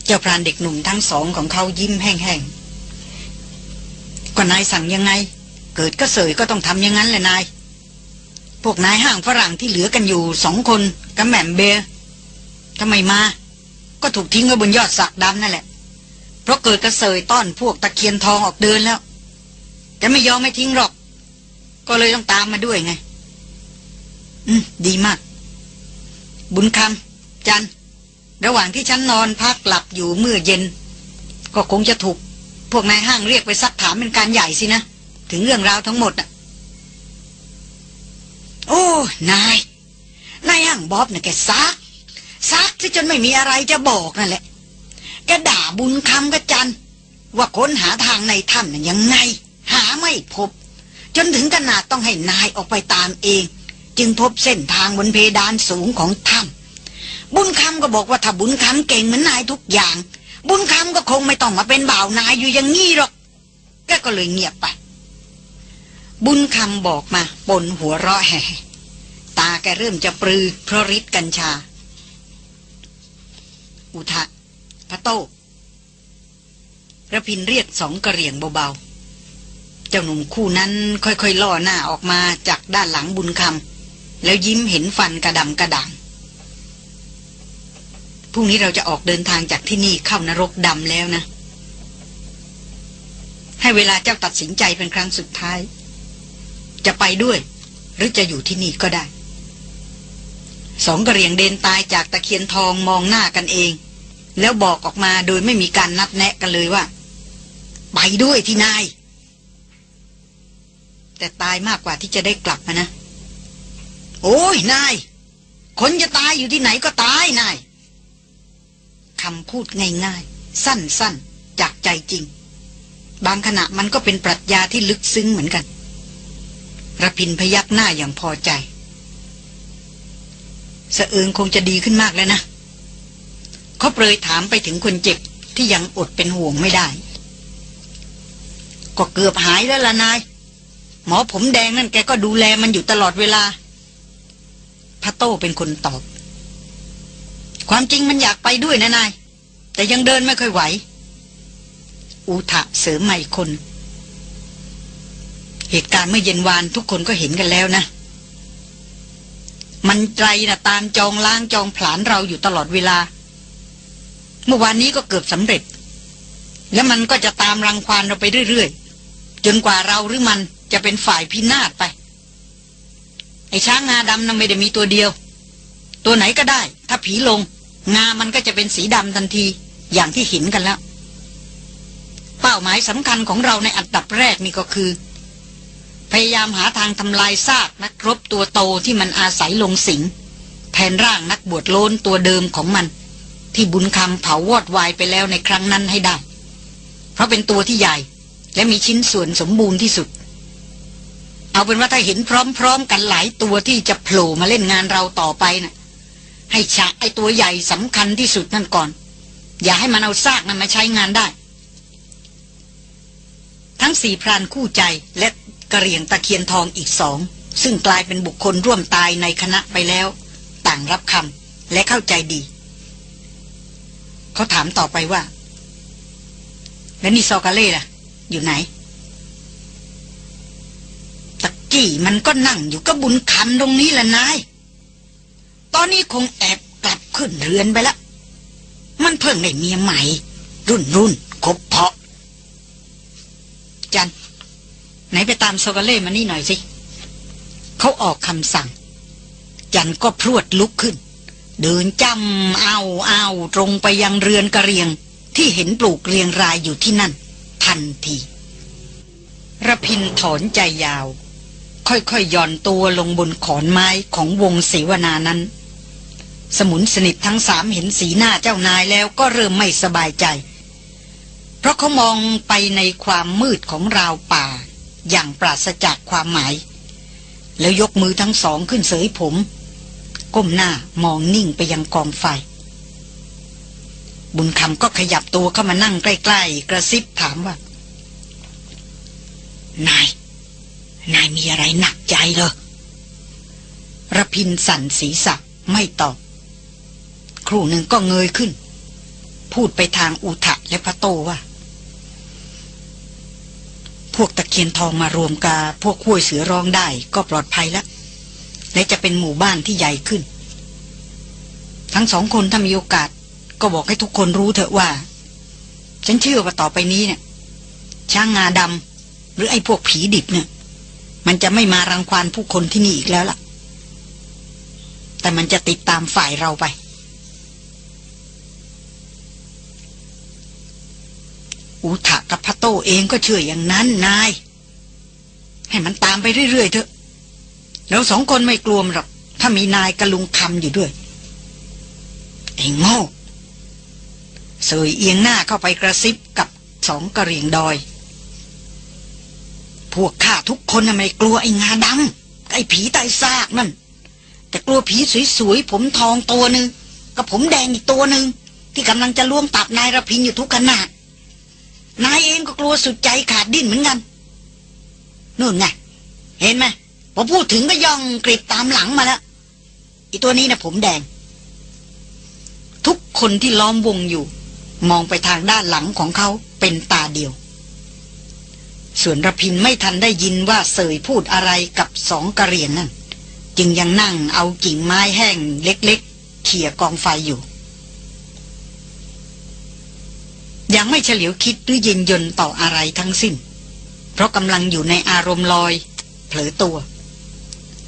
เจ้าพรานเด็กหนุ่มทั้งสองของเขายิ้มแห้งๆก็นายสั่งยังไง เกิดกระเสยก็ต้องทำอย่างนั้นแหละนาย พวกนายห้างฝรั่งที่เหลือกันอยู่สองคนกับแหม่มเบร์ทำไมมา ก็ถูกทิ้งไว้บนยอดสักดำนั่นแหละ เพราะเกิดกระเสยต้อนพวกตะเคียนทองออกเดินแล้ว จะไม่ยอมไม่ทิ้งหรอก ก็เลยต้องตามมาด้วยไง อืม ดีมาก บุญคำจัน ระหว่างที่ฉันนอนพักหลับอยู่เมื่อเย็น ก็คงจะถูก พวกนายห้างเรียกไปซักถามเป็นการใหญ่สินะ ถึงเรื่องราวทั้งหมดอะ โอ้ นาย นายห้างบ๊อบนี่ยแกซักซักที่จนไม่มีอะไรจะบอกนั่นแหละแกด่าบุญคำกับจันว่าค้นหาทางในถ้ำนั้นยังไง หาไม่พบ จนถึงขนาดต้องให้นายออกไปตามเอง จึงพบเส้นทางบนเพดานสูงของถ้ำบุญคำก็บอกว่าถ้าบุญคำเก่งเหมือนนายทุกอย่าง บุญคำก็คงไม่ต้องมาเป็นบ่าวนายอยู่อย่างงี้หรอกแกก็เลยเงียบไป บุญคำบอกมาปนหัวเราะแห่ตาแกเริ่มจะปรือเพราะฤทธิ์กัญชา อุทะพระโตระพินเรียกสองกระเหรี่ยงเบาๆ เจ้าหนุ่มคู่นั้นค่อยๆล่อหน้าออกมาจากด้านหลังบุญคำแล้วยิ้มเห็นฟันกระดำกระด่างพรุ่งนี้เราจะออกเดินทางจากที่นี่เข้านรกดำแล้วนะ ให้เวลาเจ้าตัดสินใจเป็นครั้งสุดท้าย จะไปด้วย หรือจะอยู่ที่นี่ก็ได้ สองกระเรียงเดินตายจากตะเคียนทองมองหน้ากันเอง แล้วบอกออกมาโดยไม่มีการนัดแนะกันเลยว่า ไปด้วยที่นาย แต่ตายมากกว่าที่จะได้กลับมานะ โอ้ยนาย คนจะตายอยู่ที่ไหนก็ตายนายคำพูดง่ายๆ สั้นๆ จากใจจริง บางขณะมันก็เป็นปรัชญาที่ลึกซึ้งเหมือนกันระพินพยักหน้าอย่างพอใจสะเอิงคงจะดีขึ้นมากแล้วนะเขาเปรยถามไปถึงคนเจ็บที่ยังอดเป็นห่วงไม่ได้ ก็เกือบหายแล้วล่ะนาย หมอผมแดงนั่นแกก็ดูแลมันอยู่ตลอดเวลาพระโต้เป็นคนตอบ ความจริงมันอยากไปด้วยนะนาย แต่ยังเดินไม่ค่อยไหวอุทะเสริมใหม่คน เหตุการณ์เมื่อเย็นวานทุกคนก็เห็นกันแล้วนะ มันใจนะตามจองล้างจองผลานเราอยู่ตลอดเวลา เมื่อวานนี้ก็เกือบสำเร็จ แล้วมันก็จะตามรังควานเราไปเรื่อยๆ จนกว่าเราหรือมัน จะเป็นฝ่ายพินาศไป ไอ้ช้างงาดำนั้นไม่ได้มีตัวเดียว ตัวไหนก็ได้ ถ้าผีลง งามันก็จะเป็นสีดำทันที อย่างที่เห็นกันแล้ว เป้าหมายสำคัญของเราในอันดับแรกนี่ก็คือ พยายามหาทางทำลายซากนักรบตัวโตที่มันอาศัยลงสิงแทนร่างนักบวชโลนตัวเดิมของมัน ที่บุญคำเผาวอดวายไปแล้วในครั้งนั้นให้ได้ เพราะเป็นตัวที่ใหญ่และมีชิ้นส่วนสมบูรณ์ที่สุด เอาเป็นว่าถ้าเห็นพร้อมๆ กันหลายตัวที่จะโผล่มาเล่นงานเราต่อไปนะ่ะ ให้ฉะไอตัวใหญ่สำคัญที่สุดนั่นก่อน อย่าให้มันเอาซากนั้นมาใช้งานได้ ทั้งสี่พรานคู่ใจและกระเรียงตะเคียนทองอีกสอง ซึ่งกลายเป็นบุคคลร่วมตายในคณะไปแล้ว ต่างรับคำและเข้าใจดี เขาถามต่อไปว่า แล้วนี่ซอกาเล่ล่ะ อยู่ไหน กี้มันก็นั่งอยู่กับบุญคำตรงนี้แหละนาย ตอนนี้คงแอบกลับขึ้นเรือนไปแล้วมันเพิ่งได้เมียใหม่ รุ่นรุ่นคบเพาะ จัน ไหนไปตามโซกาเล่มานี่หน่อยสิ เขาออกคำสั่ง จันก็พรวดลุกขึ้น เดินจำเอาเอาตรงไปยังเรือนกระเรียง ที่เห็นปลูกเรียงรายอยู่ที่นั่น ทันทีระพินถอนใจยาว ค่อยๆย่อนตัวลงบนขอนไม้ของวงศรีวนานั้น สมุนสนิททั้งสามเห็นสีหน้าเจ้านายแล้วก็เริ่มไม่สบายใจ เพราะเขามองไปในความมืดของราวป่า อย่างปราศจากความหมาย แล้วยกมือทั้งสองขึ้นเสยผม ก้มหน้ามองนิ่งไปยังกองไฟ บุญคำก็ขยับตัวเข้ามานั่งใกล้ ๆ กระซิบถามว่านาย นายมีอะไรหนักใจเหรอระพินสั่นศีรษะไม่ตอบ ครู่หนึ่งก็เงยขึ้น พูดไปทางอุทะและพระโตว่า พวกตะเคียนทองมารวมกาพวกห้วยเสือร้องได้ก็ปลอดภัยแล้ว และจะเป็นหมู่บ้านที่ใหญ่ขึ้น ทั้งสองคนถ้ามีโอกาส ก็บอกให้ทุกคนรู้เถอะว่า ฉันเชื่อว่าต่อไปนี้เนี่ยช้างงาดำหรือไอ้พวกผีดิบเนี่ย มันจะไม่มารังควานผู้คนที่นี่อีกแล้วล่ะ แต่มันจะติดตามฝ่ายเราไป อุทะกับพระโตเองก็เชื่ออย่างนั้นนาย ให้มันตามไปเรื่อยๆเถอะเราสองคนไม่กลัวหรอกถ้ามีนายกระลุงคำอยู่ด้วยไอ้โง่เสยเอียงหน้าเข้าไปกระซิบกับสองกระเรียงดอย พวกข้าทุกคนไม่กลัวไอ้งาดำไอ้ผีตายซากนั่น แต่กลัวผีสวยๆผมทองตัวหนึ่งกับผมแดงอีกตัวหนึ่งที่กำลังจะล่วงตับนายระพินอยู่ทุกขณะนายเองก็กลัวสุดใจขาดดิ้นเหมือนกันนู่นไงเห็นไหมพอพูดถึงก็ย่องกริบตามหลังมาแล้วอีตัวนี้นะผมแดง ทุกคนที่ล้อมวงอยู่ มองไปทางด้านหลังของเขาเป็นตาเดียว ส่วนระพินไม่ทันได้ยินว่าเสยพูดอะไรกับสองกระเรียนนั่น จึงยังนั่งเอากิ่งไม้แห้งเล็กๆเขี่ยกองไฟอยู่ ยังไม่เฉลียวคิดหรือยินยนต่ออะไรทั้งสิ้น เพราะกำลังอยู่ในอารมณ์ลอย เผลอตัว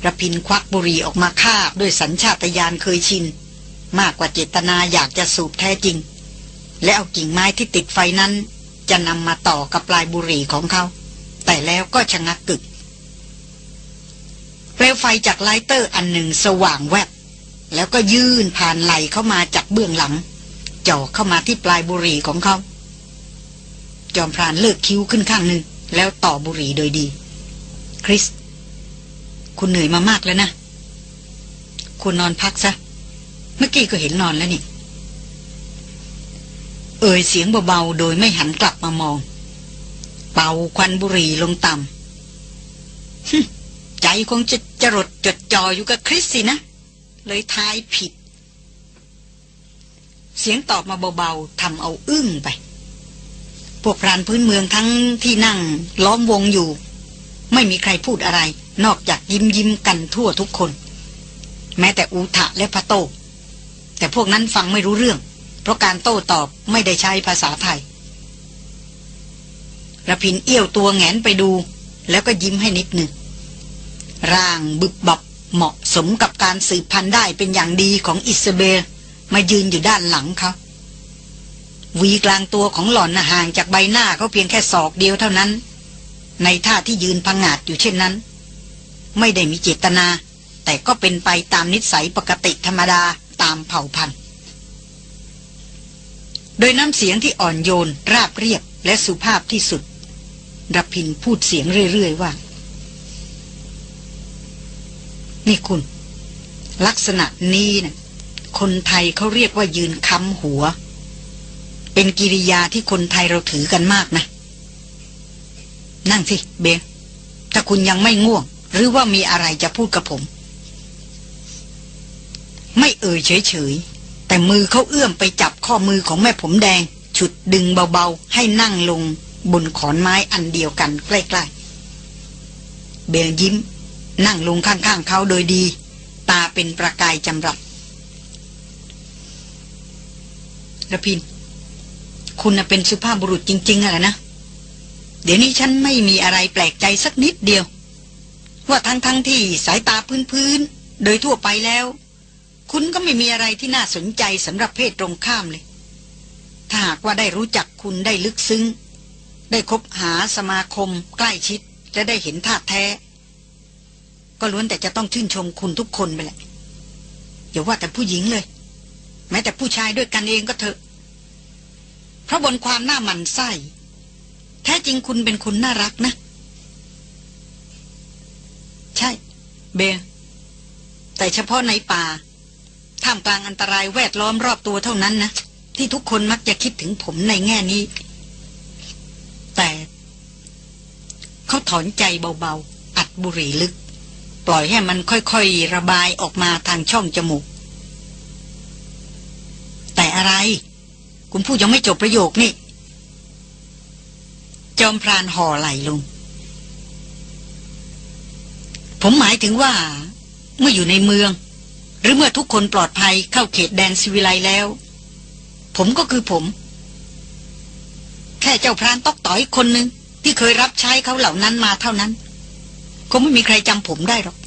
ระพินควักบุหรี่ออกมาคาบด้วยสัญชาตญาณเคยชิน มากกว่าเจตนาอยากจะสูบแท้จริง และเอากิ่งไม้ที่ติดไฟนั้น จะนำมาต่อกับปลายบุหรี่ของเขา แต่แล้วก็ชะงักกึกเปลวไฟจาก lighter อันหนึ่งสว่างแวบ แล้วก็ยื่นผ่านไหล่เข้ามาจากเบื้องหลังจ่อเข้ามาที่ปลายบุหรี่ของเขา จอมพรานเลิกคิ้วขึ้นข้างหนึ่ง แล้วต่อบุหรี่โดยดี คริส คุณเหนื่อยมามากแล้วนะ คุณนอนพักซะ เมื่อกี้ก็เห็นนอนแล้วนี่ เอ่ยเสียงเบาๆโดยไม่หันกลับมามอง เป่าควันบุหรี่ลงต่ำใจคงจะจรดจดจ่ออยู่กับคริสสินะ เลยทายผิด เสียงตอบมาเบาๆทำเอาอึ้งไป พวกพรานพื้นเมืองทั้งที่นั่งล้อมวงอยู่ ไม่มีใครพูดอะไร นอกจากยิ้มยิ้มกันทั่วทุกคน แม้แต่อูทะและพระโต แต่พวกนั้นฟังไม่รู้เรื่อง เพราะการโต้ตอบไม่ได้ใช้ภาษาไทย ระพินเอี้ยวตัวแงนไปดู แล้วก็ยิ้มให้นิดหนึ่ง ร่างบึกบับเหมาะสมกับการสืบพันธุ์ได้เป็นอย่างดีของอิสเบลมายืนอยู่ด้านหลังเขาวีกลางตัวของหล่อนห่างจากใบหน้าเขาเพียงแค่ศอกเดียวเท่านั้น ในท่าที่ยืนพังงาดอยู่เช่นนั้น ไม่ได้มีเจตนา แต่ก็เป็นไปตามนิสัยปกติธรรมดาตามเผ่าพันธุ์ โดยน้ำเสียงที่อ่อนโยน ราบเรียบและสุภาพที่สุด รพินพูดเสียงเรื่อยๆว่า นี่คุณ ลักษณะนี้นะ่ะคนไทยเขาเรียกว่ายืนค้ำหัว เป็นกิริยาที่คนไทยเราถือกันมากนะ นั่งสิเบลถ้าคุณยังไม่ง่วง หรือว่ามีอะไรจะพูดกับผม ไม่เอ่ยเฉยๆ แต่มือเขาเอื้อมไปจับข้อมือของแม่ผมแดง ฉุดดึงเบาๆ ให้นั่งลง บนขอนไม้อันเดียวกันใกล้ๆ เบลยิ้ม นั่งลงข้างๆเขาโดยดี ตาเป็นประกายจำรับระพิน คุณเป็นสุภาพบุรุษจริง ๆอะไรนะ เดี๋ยวนี้ฉันไม่มีอะไรแปลกใจสักนิดเดียว ว่าทั้งๆทที่สายตาพื้นๆ โดยทั่วไปแล้ว คุณก็ไม่มีอะไรที่น่าสนใจสำหรับเพศตรงข้ามเลย ถ้าหากว่าได้รู้จักคุณได้ลึกซึ้ง ได้คบหาสมาคม ใกล้ชิด และได้เห็นท่าแท้ ก็ล้วนแต่จะต้องชื่นชมคุณทุกคนไปแหละอย่าว่าแต่ผู้หญิงเลย แม้แต่ผู้ชายด้วยกันเองก็เถอะ เพราะบนความหน้ามันไส้ แท้จริงคุณเป็นคนน่ารักนะ ใช่ เบลแต่เฉพาะในป่าท่ามกลางอันตรายแวดล้อมรอบตัวเท่านั้นนะ ที่ทุกคนมักจะคิดถึงผมในแง่นี้ แต่ เขาถอนใจเบาๆ อัดบุหรี่ลึก ปล่อยให้มันค่อยๆ ระบายออกมาทางช่องจมูก แต่อะไร คุณพูดยังไม่จบประโยคนี่จอมพรานห่อไหลลง ผมหมายถึงว่า เมื่ออยู่ในเมือง หรือเมื่อทุกคนปลอดภัยเข้าเขตแดนสิวิไลแล้ว ผมก็คือผม แค่เจ้าพรานตอกต่อยคนหนึ่งที่เคยรับใช้เขาเหล่านั้นมาเท่านั้น คงไม่มีใครจำผมได้หรอก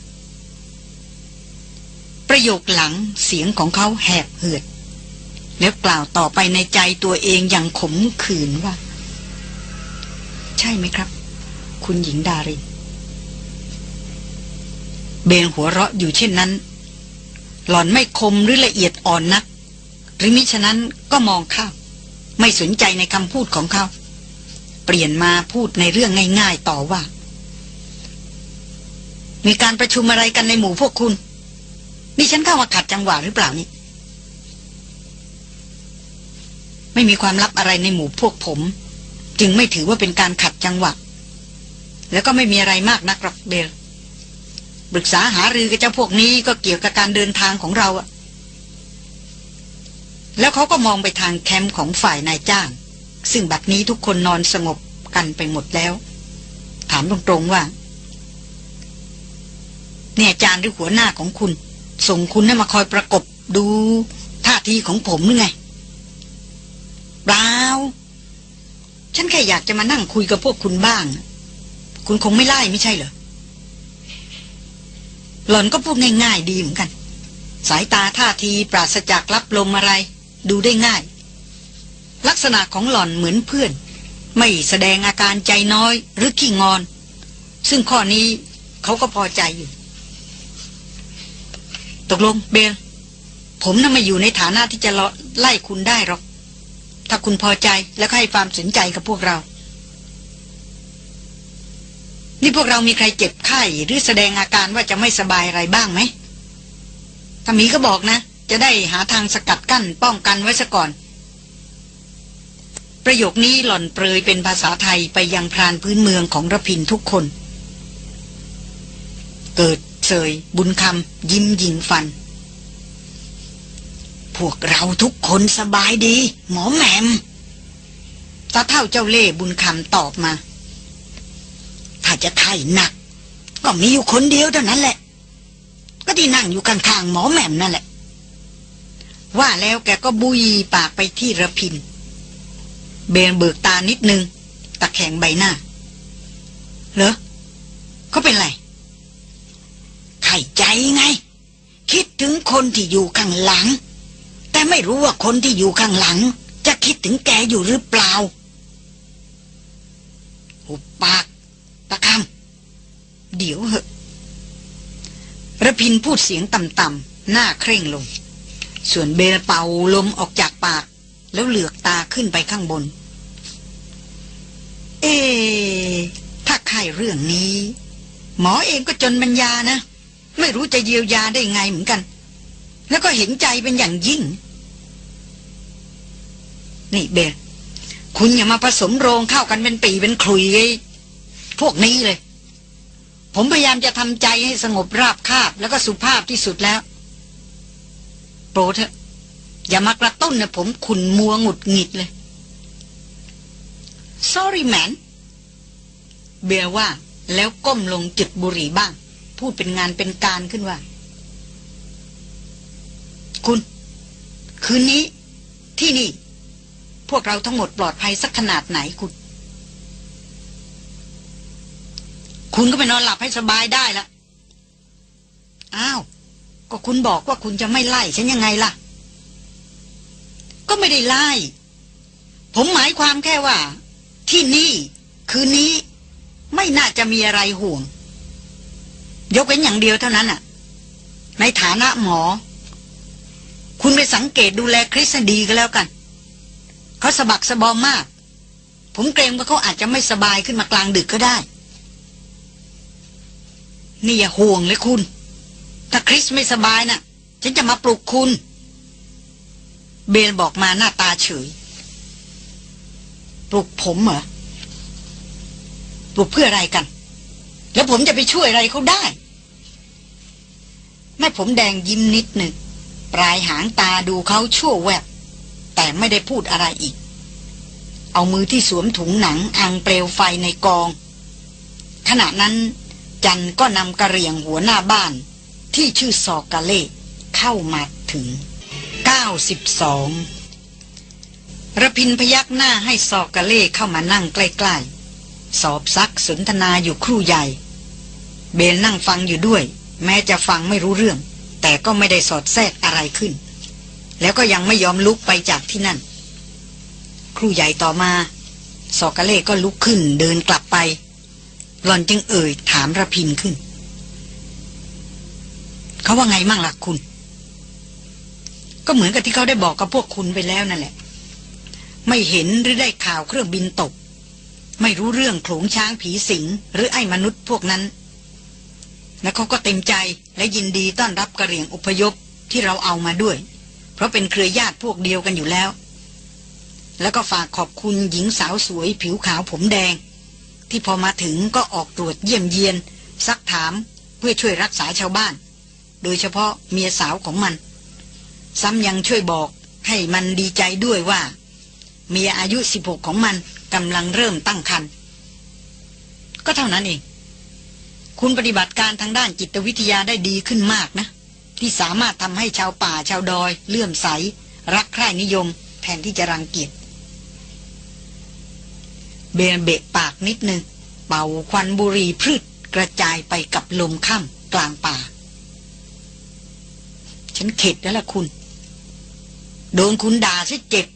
ประโยคหลังเสียงของเขาแหบเหือด แล้วกล่าวต่อไปในใจตัวเองอย่างขมขื่นว่า ใช่ไหมครับ คุณหญิงดารินเบนหัวเราะอยู่เช่นนั้น หล่อนไม่คมหรือละเอียดอ่อนนัก หรือมิฉะนั้นก็มองข้าม ไม่สนใจในคำพูดของเขา เปลี่ยนมาพูดในเรื่องง่าย ๆ ต่อว่า มีการประชุมอะไรกันในหมู่พวกคุณนี่ฉันเข้ามาขัดจังหวะหรือเปล่านี่ ไม่มีความลับอะไรในหมู่พวกผม จึงไม่ถือว่าเป็นการขัดจังหวะ แล้วก็ไม่มีอะไรมากนักหรอกเบลปรึกษาหารือกับเจ้าพวกนี้ก็เกี่ยวกับการเดินทางของเราอะ แล้วเขาก็มองไปทางแคมป์ของฝ่ายนายจ้าง ซึ่งบัดนี้ทุกคนนอนสงบกันไปหมดแล้ว ถามตรงๆว่า เนี่ยอาจารย์หรือหัวหน้าของคุณ ส่งคุณให้มาคอยประกบดูท่าทีของผมหรือไงเปล่าฉันแค่อยากจะมานั่งคุยกับพวกคุณบ้าง คุณคงไม่ไล่ไม่ใช่เหรอ หล่อนก็พูดง่ายๆดีเหมือนกัน สายตาท่าทีปราศจากรับลมอะไร ดูได้ง่าย ลักษณะของหล่อนเหมือนเพื่อน ไม่แสดงอาการใจน้อยหรือขี้งอน ซึ่งข้อนี้เขาก็พอใจอยู่ ตกลงเบล ผมน่ะม่อยู่ในฐานะที่จะไล่คุณได้หรอก ถ้าคุณพอใจแล้วก็ให้ความสนใจกับพวกเรา นี่พวกเรามีใครเจ็บไข้หรือแสดงอาการว่าจะไม่สบายอะไรบ้างไหมถ้ามีก็บอกนะ จะได้หาทางสกัดกั้นป้องกันไว้ซะก่อน ประโยคนี้หล่อนเปรยเป็นภาษาไทยไปยังพรานพื้นเมืองของระพินทุกคน เกิดเสยบุญคำยิ้มยิงฟัน พวกเราทุกคนสบายดี หมอแหม่มตาเท่าเจ้าเล่บุญคำตอบมา ถ้าจะไถ่หนัก ก็มีอยู่คนเดียวเท่านั้นแหละ ก็ที่นั่งอยู่ข้างๆหมอแหม่มนั่นแหละ ว่าแล้วแกก็บุยปากไปที่ระพิน เบนเบิกตานิดนึง ตะแคงใบหน้า เหรอเขาเป็นไร ไข่ใจไง คิดถึงคนที่อยู่ข้างหลัง แต่ไม่รู้ว่าคนที่อยู่ข้างหลัง จะคิดถึงแกอยู่หรือเปล่า หุบปาก ตะคำเดี๋ยวเหอะระพินพูดเสียงต่ำๆหน้าเคร่งลง ส่วนเบลเป่าลมออกจากปาก แล้วเหลือกตาขึ้นไปข้างบน เอ๊ถ้าใครเรื่องนี้ หมอเองก็จนบัญญานะ ไม่รู้จะเยียวยาได้ไงเหมือนกัน แล้วก็เห็นใจเป็นอย่างยิ่ง นี่เบลคุณอย่ามาผสมโรงเข้ากันเป็นปีเป็นคลุยไอ้พวกนี้เลย ผมพยายามจะทำใจให้สงบราบคาบ แล้วก็สุภาพที่สุดแล้ว โปรดเถอะอย่ามากระตุ้นนะผมขุนมัวหงุดหงิดเลย sorry man เบียว่าแล้วก้มลงจุดบุหรี่บ้าง พูดเป็นงานเป็นการขึ้นว่า คุณ คืนนี้ ที่นี่ พวกเราทั้งหมดปลอดภัยสักขนาดไหนคุณ คุณก็ไปนอนหลับให้สบายได้ละอ้าว ก็คุณบอกว่าคุณจะไม่ไล่ฉันยังไงล่ะ ก็ไม่ได้ไล่ ผมหมายความแค่ว่า ที่นี่ คืนนี้ ไม่น่าจะมีอะไรห่วง ยกเว้นอย่างเดียวเท่านั้นน่ะในฐานะหมอ คุณไปสังเกตดูแลคริสดีก็แล้วกันเขาสะบักสะบอมมาก ผมเกรงว่าเขาอาจจะไม่สบายขึ้นมากลางดึกก็ได้ นี่อย่าห่วงเลยคุณ ถ้าคริสไม่สบายน่ะ ฉันจะมาปลุกคุณ เบนบอกมาหน้าตาเฉย ปลุกผมเหรอ ปลุกเพื่ออะไรกัน แล้วผมจะไปช่วยอะไรเขาได้ แม่ผมแดงยิ้มนิดหนึ่ง ปลายหางตาดูเขาชั่วแวบ แต่ไม่ได้พูดอะไรอีก เอามือที่สวมถุงหนังอังเปลวไฟในกอง ขณะนั้นจันก็นำกระเรียงหัวหน้าบ้าน ที่ชื่อซอกกาเล่เข้ามาถึง 92ระพินพยักหน้าให้ซอกกาเล่เข้ามานั่งใกล้ๆ สอบซักสนทนาอยู่ครู่ใหญ่ เบลนั่งฟังอยู่ด้วย แม้จะฟังไม่รู้เรื่อง แต่ก็ไม่ได้สอดแทรกอะไรขึ้น แล้วก็ยังไม่ยอมลุกไปจากที่นั่น ครูใหญ่ต่อมาสอกาเล่ก็ลุกขึ้นเดินกลับไปหล่อนจึงเอ่ยถามระพินขึ้น เขาว่าไงมั่งล่ะคุณ ก็เหมือนกับที่เขาได้บอกกับพวกคุณไปแล้วนั่นแหละ ไม่เห็นหรือได้ข่าวเครื่องบินตก ไม่รู้เรื่องโขลงช้างผีสิง หรือไอ้มนุษย์พวกนั้น และเขาก็เต็มใจและยินดีต้อนรับกระเหรี่ยงอพยพที่เราเอามาด้วย เพราะเป็นเครือญาติพวกเดียวกันอยู่แล้ว แล้วก็ฝากขอบคุณหญิงสาวสวยผิวขาวผมแดง ที่พอมาถึงก็ออกตรวจเยี่ยมเยียนซักถามเพื่อช่วยรักษาชาวบ้าน โดยเฉพาะเมียสาวของมัน ซ้ำยังช่วยบอกให้มันดีใจด้วยว่า เมียอายุ 16 ของมันกำลังเริ่มตั้งครรภ์ก็เท่านั้นเอง คุณปฏิบัติการทางด้านจิตวิทยาได้ดีขึ้นมากนะ ที่สามารถทำให้ชาวป่าชาวดอย เลื่อมใส รักใคร่นิยม แทนที่จะรังเกียจเบนเบะปากนิดนึง เป่าควันบุหรี่พืชกระจายไปกับลมค่ำกลางป่า นเข็ดแล้วล่ะคุณ โดนคุณด่าซะเจ็บ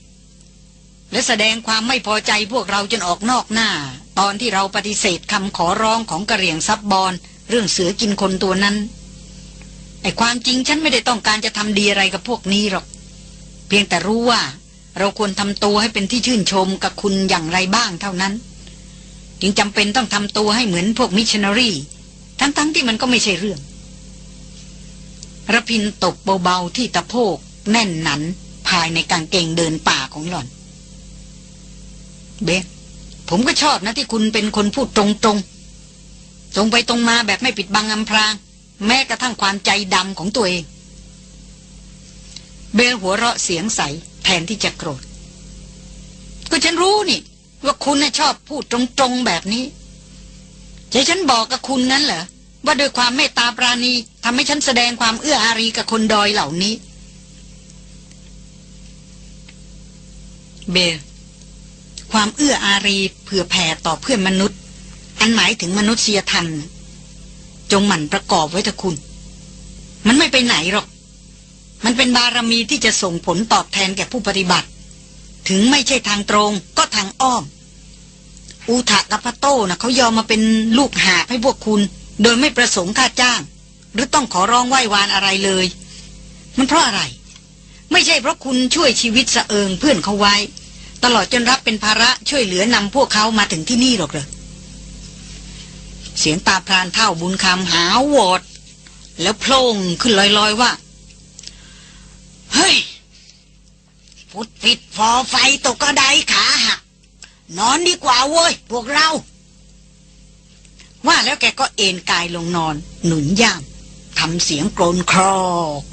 และแสดงความไม่พอใจพวกเราจนออกนอกหน้า ตอนที่เราปฏิเสธคำขอร้องของกระเหรี่ยงซับบอลเรื่องเสือกินคนตัวนั้น ไอ้ความจริงฉันไม่ได้ต้องการจะทำดีอะไรกับพวกนี้หรอก เพียงแต่รู้ว่า เราควรทำตัวให้เป็นที่ชื่นชมกับคุณอย่างไรบ้างเท่านั้น จึงจำเป็นต้องทำตัวให้เหมือนพวกมิชชันนารีทั้งๆทที่มันก็ไม่ใช่เรื่อง ระพินตบเบาๆที่ตะโพก แน่นหนัน ภายในกางเกงเดินป่าของหล่อน เบนผมก็ชอบนะที่คุณเป็นคนพูดตรงๆตรงไปตรงมาแบบไม่ปิดบังอำพราง แม้กระทั่งความใจดำของตัวเอง เบลหัวเราะเสียงใส แทนที่จะโกรธ ก็ฉันรู้นี่ ว่าคุณน่ะชอบพูดตรงๆแบบนี้ใจฉันบอกกับคุณนั้นเหรอ ว่าโดยความเมตตาปราณีทำให้ฉันแสดงความเอื้ออารีกับคนดอยเหล่านี้ เบลความเอื้ออารีเผื่อแผ่ต่อเพื่อนมนุษย์ อันหมายถึงมนุษยธรรม จงหมั่นประกอบไว้เถอะคุณ มันไม่ไปไหนหรอก มันเป็นบารมีที่จะส่งผลตอบแทนแก่ผู้ปฏิบัติ ถึงไม่ใช่ทางตรงก็ทางอ้อม อูทะกับพะโต้นะเขายอมมาเป็นลูกหาให้พวกคุณ โดยไม่ประสงค์ค่าจ้าง หรือต้องขอร้องไหว้วานอะไรเลย มันเพราะอะไร ไม่ใช่เพราะคุณช่วยชีวิตสะเอิงเพื่อนเขาไว้ ตลอดจนรับเป็นภาระช่วยเหลือนำพวกเขามาถึงที่นี่หรอกเหรอเสียงตาพรานเท่าบุญคำหาวโวดแล้วโพล่งขึ้นลอยๆว่า เฮ้ยพุดปิดฟอไฟตกกระไดขาหักนอนดีกว่าเว้ยพวกเรา ว่าแล้วแกก็เอนกายลงนอน หนุนย่ามทำเสียงกรนครอ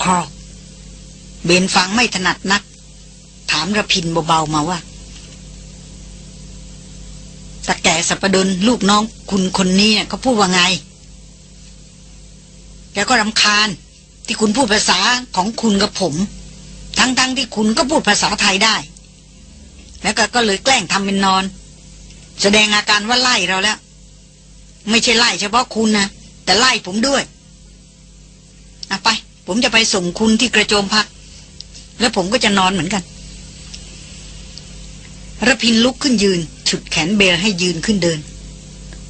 ครอเบนฟังไม่ถนัดนัก ถามระพินเบาๆมาว่าตะแก่สัปดนลูกน้องคุณคนนี้เนี่ยเขาพูดว่าไง แกก็รำคาญที่คุณพูดภาษาของคุณกับผม ทั้งๆทที่คุณก็พูดภาษาไทยได้ แล้วก็ก็เลยแกล้งทำเป็นนอน แสดงอาการว่าไล่เราแล้ว ไม่ใช่ไล่เฉพาะคุณนะแต่ไล่ผมด้วยอะไป ผมจะไปส่งคุณที่กระโจมพัก แล้วผมก็จะนอนเหมือนกันระพินลุกขึ้นยืน ฉุดแขนเบลให้ยืนขึ้นเดิน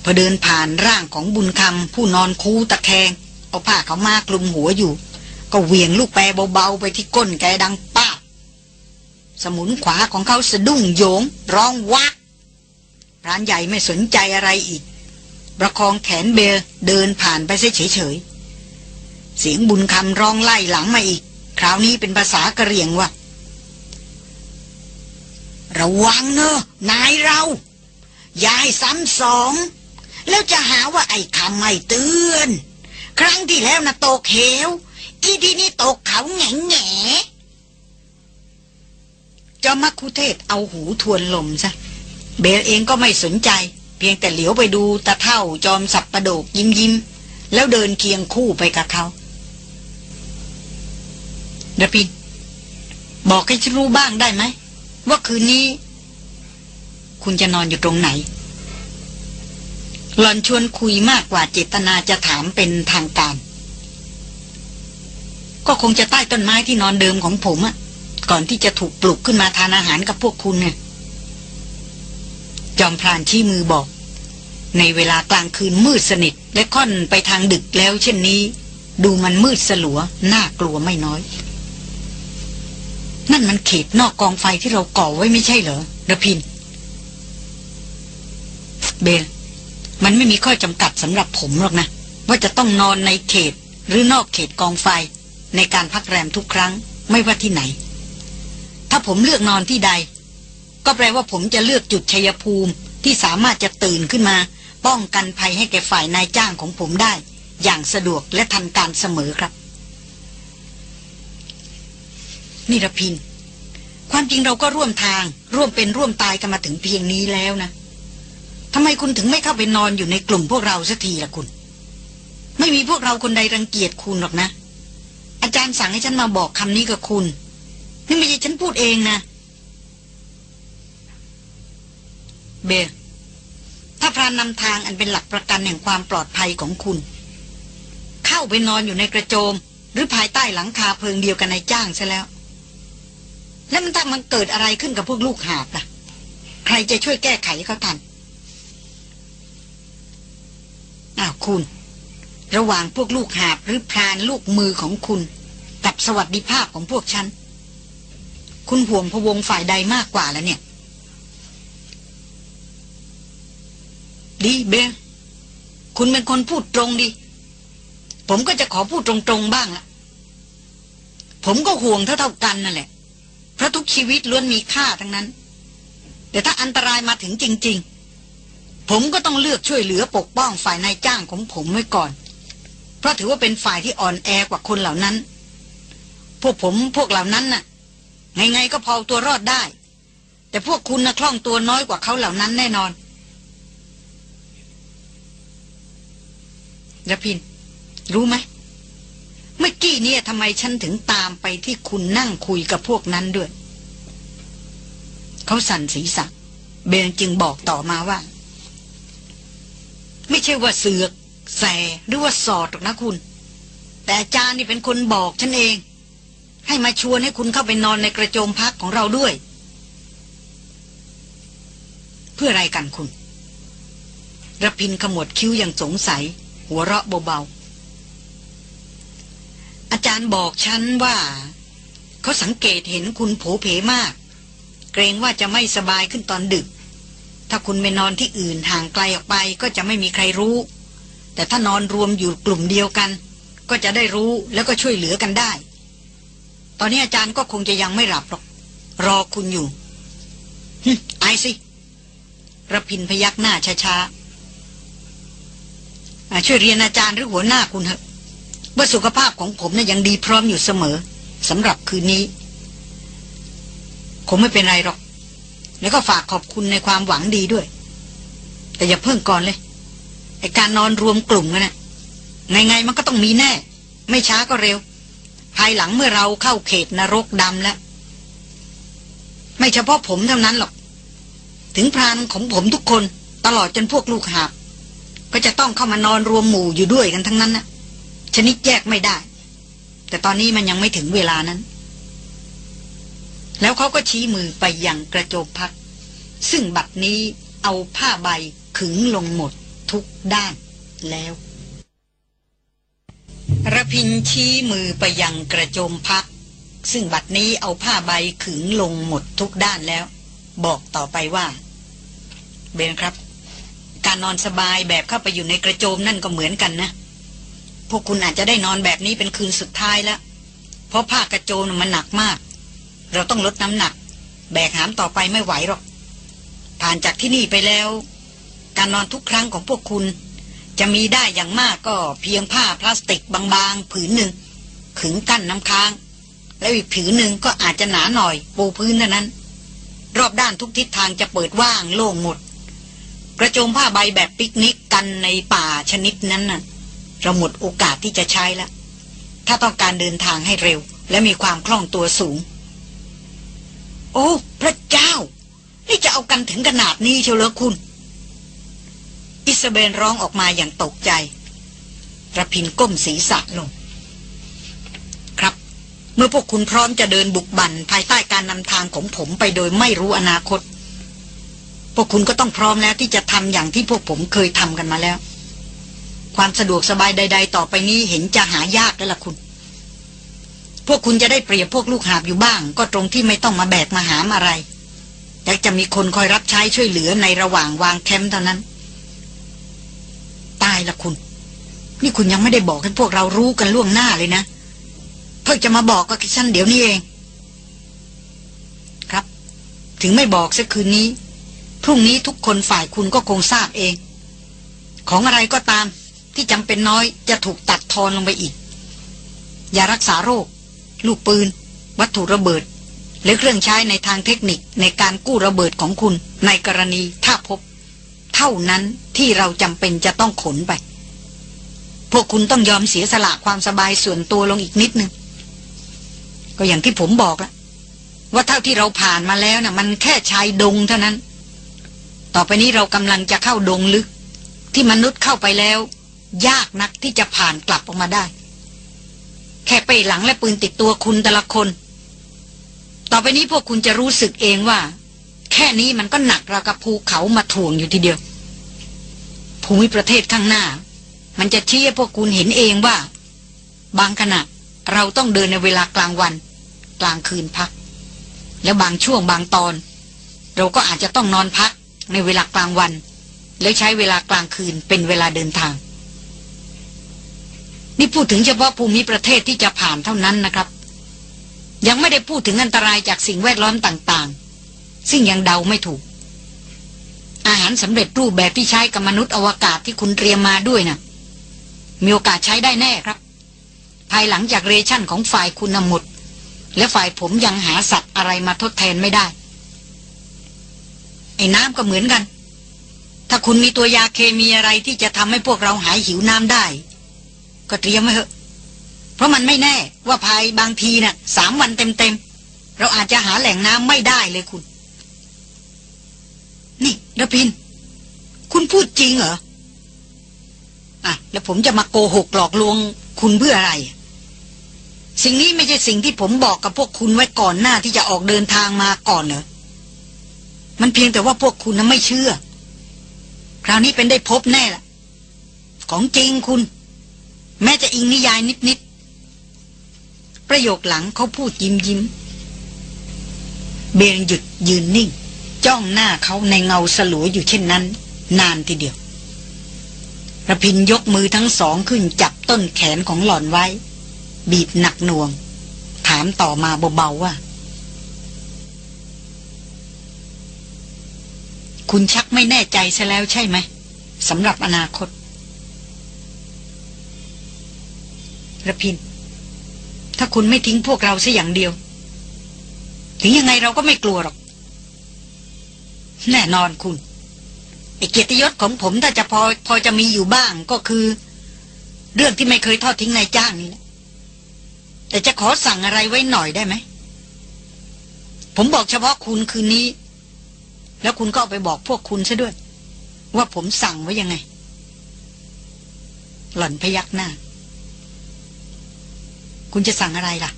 พอเดินผ่านร่างของบุญคำผู้นอนคูตะแคง เอาผ้าเขามากลุมหัวอยู่ ก็เหวี่ยงลูกแปรเบาๆ ไปที่ก้นแกดังป้าสมุนขวาของเขาสะดุ้งโยง ร้องวักร้านใหญ่ไม่สนใจอะไรอีก ประคองแขนเบลเดินผ่านไปเฉยๆเสียงบุญคำร้องไล่หลังมาอีก คราวนี้เป็นภาษากะเหรี่ยงว่า ระวังเนอะนายเรายาให้ซ้ำสอง แล้วจะหาว่าไอ้คำไม่เตือน ครั้งที่แล้วนะตกเหว อีทีนี้ตกเขาแง่แง่จอมักคุเทศเอาหูทวนลมซะ เบลเองก็ไม่สนใจ เพียงแต่เหลียวไปดูตาเท่าจอมสับประโดกยิ้มยิ้มแล้วเดินเคียงคู่ไปกับเขาดปิน บอกให้ฉันรู้บ้างได้ไหม ว่าคืนนี้ คุณจะนอนอยู่ตรงไหน หลอนชวนคุยมากกว่าเจตนาจะถามเป็นทางการ ก็คงจะใต้ต้นไม้ที่นอนเดิมของผมอะก่อนที่จะถูกปลุกขึ้นมาทานอาหารกับพวกคุณเนี่ย จอมพรานชี้มือบอก ในเวลากลางคืนมืดสนิทและค่อนไปทางดึกแล้วเช่นนี้ ดูมันมืดสลัวน่ากลัวไม่น้อย นั่นมันเขตนอกกองไฟที่เราก่อไว้ไม่ใช่เหรอระพิน เบล มันไม่มีข้อจำกัดสำหรับผมหรอกนะ ว่าจะต้องนอนในเขตหรือนอกเขตกองไฟ ในการพักแรมทุกครั้งไม่ว่าที่ไหน ถ้าผมเลือกนอนที่ใด ก็แปลว่าผมจะเลือกจุดชัยภูมิที่สามารถจะตื่นขึ้นมา ป้องกันภัยให้แก่ฝ่ายนายจ้างของผมได้ อย่างสะดวกและทันการเสมอครับ นิรพิน ความจริงเราก็ร่วมทาง ร่วมเป็นร่วมตายกันมาถึงเพียงนี้แล้วนะทำไมคุณถึงไม่เข้าไปนอนอยู่ในกลุ่มพวกเราสักทีล่ะคุณ ไม่มีพวกเราคนใดรังเกียจคุณหรอกนะ อาจารย์สั่งให้ฉันมาบอกคำนี้กับคุณ นี่ไม่ใช่ฉันพูดเองนะ เบลถ้าพรานนำทางอันเป็นหลักประกันแห่งความปลอดภัยของคุณ เข้าไปนอนอยู่ในกระโจม หรือภายใต้หลังคาเพิงเดียวกันในจ้างซะแล้ว แล้วมันถ้ามันเกิดอะไรขึ้นกับพวกลูกหาบล่ะ ใครจะช่วยแก้ไขเขาทันอ้าวคุณ ระหว่างพวกลูกหาบหรือพรานลูกมือของคุณ กับสวัสดิภาพของพวกฉัน คุณห่วงพวงฝ่ายใดมากกว่าแล้วเนี่ย ดีเบลคุณเป็นคนพูดตรงดี ผมก็จะขอพูดตรงๆบ้างละผมก็ห่วงเท่าๆกันนั่นแหละ เพราะทุกชีวิตล้วนมีค่าทั้งนั้น แต่ถ้าอันตรายมาถึงจริง ๆ ผมก็ต้องเลือกช่วยเหลือปกป้องฝ่ายนายจ้างของผมไว้ก่อน เพราะถือว่าเป็นฝ่ายที่อ่อนแอกว่าคนเหล่านั้น พวกผมพวกเหล่านั้นน่ะ ไงๆก็พอตัวรอดได้ แต่พวกคุณนะคล่องตัวน้อยกว่าเขาเหล่านั้นแน่นอน ระพิน รู้ไหม เมื่อกี้เนี่ยทำไมฉันถึงตามไปที่คุณนั่งคุยกับพวกนั้นด้วย เขาสั่นศีรษะเบนจึงบอกต่อมาว่า ไม่ใช่ว่าเสือก แสหรือว่าสอดหรอกนะคุณ แต่อาจารย์นี่เป็นคนบอกฉันเอง ให้มาชวนให้คุณเข้าไปนอนในกระโจมพักของเราด้วย เพื่ออะไรกันคุณระพินขมวดคิ้วอย่างสงสัย หัวเราะเบาๆ อาจารย์บอกฉันว่า เขาสังเกตเห็นคุณโผเพมาก เกรงว่าจะไม่สบายขึ้นตอนดึก ถ้าคุณไปนอนที่อื่นห่างไกลออกไปก็จะไม่มีใครรู้ แต่ถ้านอนรวมอยู่กลุ่มเดียวกัน ก็จะได้รู้แล้วก็ช่วยเหลือกันได้ ตอนนี้อาจารย์ก็คงจะยังไม่หลับหรอก รอคุณอยู่ฮึไอสิระพินพยักหน้าช้าๆ ช่วยเรียนอาจารย์หรือหัวหน้าคุณเถอะว่าสุขภาพของผมนะ่ะยังดีพร้อมอยู่เสมอสำหรับคืนนี้ คงไม่เป็นไรหรอก แล้วก็ฝากขอบคุณในความหวังดีด้วย แต่อย่าเพิ่งก่อนเลยไอการนอนรวมกลุ่มกันนะ่ะไงๆมันก็ต้องมีแน่ ไม่ช้าก็เร็ว ภายหลังเมื่อเราเข้าเขตนรกดำแล้ว ไม่เฉพาะผมเท่านั้นหรอก ถึงพรานของผมทุกคนตลอดจนพวกลูกหาบ ก็จะต้องเข้ามานอนรวมหมู่อยู่ด้วยกันทั้งนั้นนะชนิดแยกไม่ได้ แต่ตอนนี้มันยังไม่ถึงเวลานั้น แล้วเขาก็ชี้มือไปยังกระโจมพัก ซึ่งบัดนี้เอาผ้าใบขึงลงหมดทุกด้านแล้วระพินชี้มือไปยังกระโจมพัก ซึ่งบัดนี้เอาผ้าใบขึงลงหมดทุกด้านแล้ว บอกต่อไปว่า เบนครับ การนอนสบายแบบเข้าไปอยู่ในกระโจมนั่นก็เหมือนกันนะ พวกคุณอาจจะได้นอนแบบนี้เป็นคืนสุดท้ายแล้ว เพราะผ้ากระโจมมันหนักมาก เราต้องลดน้ำหนัก แบกหามต่อไปไม่ไหวหรอก ผ่านจากที่นี่ไปแล้ว การนอนทุกครั้งของพวกคุณ จะมีได้อย่างมากก็เพียงผ้าพลาสติกบางๆ ผืนหนึ่ง ขึงกั้นน้ำค้าง แล้วอีกผืนหนึ่งก็อาจจะหนาหน่อย ปูพื้นเท่านั้น รอบด้านทุกทิศทางจะเปิดว่างโล่งหมด กระโจมผ้าใบแบบปิกนิกกันในป่าชนิดนั้นน่ะ เราหมดโอกาสที่จะใช้แล้วถ้าต้องการเดินทางให้เร็ว และมีความคล่องตัวสูง โอ้ พระเจ้า นี่จะเอากันถึงขนาดนี้เชียวเหรอคุณ อิสเบนร้องออกมาอย่างตกใจระพินก้มศีรษะลง ครับ เมื่อพวกคุณพร้อมจะเดินบุกบั่นภายใต้การนำทางของผมไปโดยไม่รู้อนาคต พวกคุณก็ต้องพร้อมแล้วที่จะทำอย่างที่พวกผมเคยทำกันมาแล้ว ความสะดวกสบายใด ๆ ต่อไปนี้เห็นจะหายากแล้วล่ะคุณ พวกคุณจะได้เปรียบพวกลูกหาบอยู่บ้าง ก็ตรงที่ไม่ต้องมาแบกมาหามอะไรแต่จะมีคนคอยรับใช้ช่วยเหลือในระหว่างวางแคมป์เท่านั้น ตายละคุณ นี่คุณยังไม่ได้บอกให้พวกเรารู้กันล่วงหน้าเลยนะ เพิ่งจะมาบอกก็แค่ชั้นเดี๋ยวนี้เอง ครับ ถึงไม่บอกสักคืนนี้ พรุ่งนี้ทุกคนฝ่ายคุณก็คงทราบเอง ของอะไรก็ตามที่จำเป็นน้อยจะถูกตัดทอนลงไปอีกยารักษาโรค ลูกปืน วัตถุระเบิด หรือเครื่องใช้ในทางเทคนิคในการกู้ระเบิดของคุณในกรณีถ้าพบ เท่านั้นที่เราจำเป็นจะต้องขนไป พวกคุณต้องยอมเสียสละความสบายส่วนตัวลงอีกนิดนึง ก็อย่างที่ผมบอกละว่าเท่าที่เราผ่านมาแล้วนะ่ะ มันแค่ชายดงเท่านั้น ต่อไปนี้เรากำลังจะเข้าดงลึก ที่มนุษย์เข้าไปแล้ว ยากนักที่จะผ่านกลับออกมาได้ แค่ไปหลังและปืนติดตัวคุณแต่ละคน ต่อไปนี้พวกคุณจะรู้สึกเองว่า แค่นี้มันก็หนักราวกับภูเขามาถ่วงอยู่ทีเดียว ภูมิประเทศข้างหน้า มันจะชี้ให้พวกคุณเห็นเองว่า บางขณะเราต้องเดินในเวลากลางวัน กลางคืนพัก แล้วบางช่วงบางตอน เราก็อาจจะต้องนอนพัก ในเวลากลางวัน แล้วใช้เวลากลางคืนเป็นเวลาเดินทาง นี่พูดถึงเฉพาะภูมิประเทศที่จะผ่านเท่านั้นนะครับ ยังไม่ได้พูดถึงอันตรายจากสิ่งแวดล้อมต่างๆ ซึ่งยังเดาไม่ถูก อาหารสำเร็จรูปแบบที่ใช้กับมนุษย์อวกาศที่คุณเตรียมมาด้วยนะ่ะมีโอกาสใช้ได้แน่ครับ ภายหลังจากเรชั่นของฝ่ายคุณหมด และฝ่ายผมยังหาสัตว์อะไรมาทดแทนไม่ได้ ไอ้น้ำก็เหมือนกัน ถ้าคุณมีตัวยาเคมีอะไรที่จะทำให้พวกเราหายหิวน้ำได้ ก็เตรียมไว้เถอะ เพราะมันไม่แน่ว่าภายบางทีนะ่ะสามวันเต็มๆ เราอาจจะหาแหล่งน้ำไม่ได้เลยคุณ นี่ระพิน คุณพูดจริงเหรออะแล้วผมจะมาโกหกหลอกลวงคุณเพื่ออะไร สิ่งนี้ไม่ใช่สิ่งที่ผมบอกกับพวกคุณไว้ก่อนหน้าที่จะออกเดินทางมาก่อนเหรอ มันเพียงแต่ว่าพวกคุณนั้นไม่เชื่อ คราวนี้เป็นได้พบแน่ละของจริงคุณ แม้จะอิงนิยายนิดๆ ประโยคหลังเขาพูดยิ้มยิ้ม เบนหยุดยืนนิ่ง จ้องหน้าเขาในเงาสลัวอยู่เช่นนั้น นานทีเดียวระพินยกมือทั้งสองขึ้นจับต้นแขนของหล่อนไว้ บีบหนักหน่วง ถามต่อมาเบาๆว่า คุณชักไม่แน่ใจซะแล้วใช่ไหมสำหรับอนาคตระพิน ถ้าคุณไม่ทิ้งพวกเราซะอย่างเดียว ถึงยังไงเราก็ไม่กลัวหรอก แน่นอนคุณไอเกียรติยศของผมถ้าจะพอพอจะมีอยู่บ้างก็คือ เรื่องที่ไม่เคยทอดทิ้งนายจ้างนี่แหละแต่จะขอสั่งอะไรไว้หน่อยได้ไหม ผมบอกเฉพาะคุณคืนนี้ แล้วคุณก็เอาไปบอกพวกคุณซะด้วย ว่าผมสั่งไว้ยังไง หล่อนพยักหน้า คุณจะสั่งอะไรล่ะ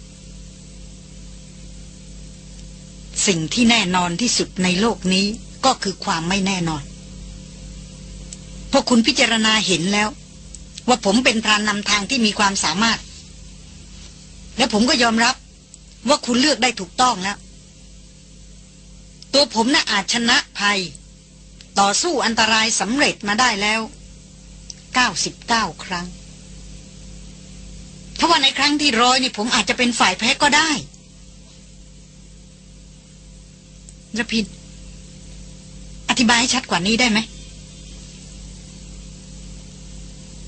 สิ่งที่แน่นอนที่สุดในโลกนี้ก็คือความไม่แน่นอน พวกคุณพิจารณาเห็นแล้ว ว่าผมเป็นพรานนำทางที่มีความสามารถ และผมก็ยอมรับว่าคุณเลือกได้ถูกต้องแล้ว ตัวผมน่ะอาจชนะภัย ต่อสู้อันตรายสำเร็จมาได้แล้ว 99 ครั้ง ถ้าว่าในครั้งที่ร้อยนี่ผมอาจจะเป็นฝ่ายแพ้ก็ได้ระพินอธิบายให้ชัดกว่านี้ได้ไหม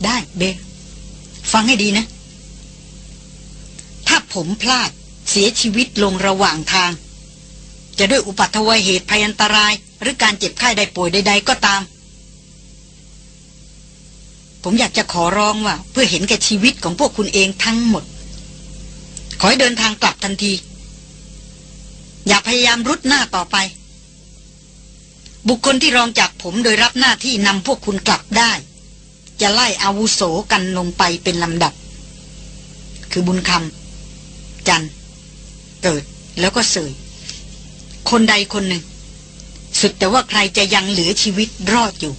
ได้เบลฟังให้ดีนะ ถ้าผมพลาดเสียชีวิตลงระหว่างทาง จะด้วยอุปัตวเหตุภัยอันตราย หรือการเจ็บไข้ได้ป่วยใด ๆ ก็ตาม ผมอยากจะขอร้องว่า เพื่อเห็นแก่ชีวิตของพวกคุณเองทั้งหมด ขอให้เดินทางกลับทันที อย่าพยายามรุดหน้าต่อไป บุคคลที่รองจากผมโดยรับหน้าที่นำพวกคุณกลับได้ จะไล่อาวุโสกันลงไปเป็นลำดับ คือบุญคำจันเกิดแล้วก็เสย คนใดคนหนึ่ง สุดแต่ว่าใครจะยังเหลือชีวิตรอดอยู่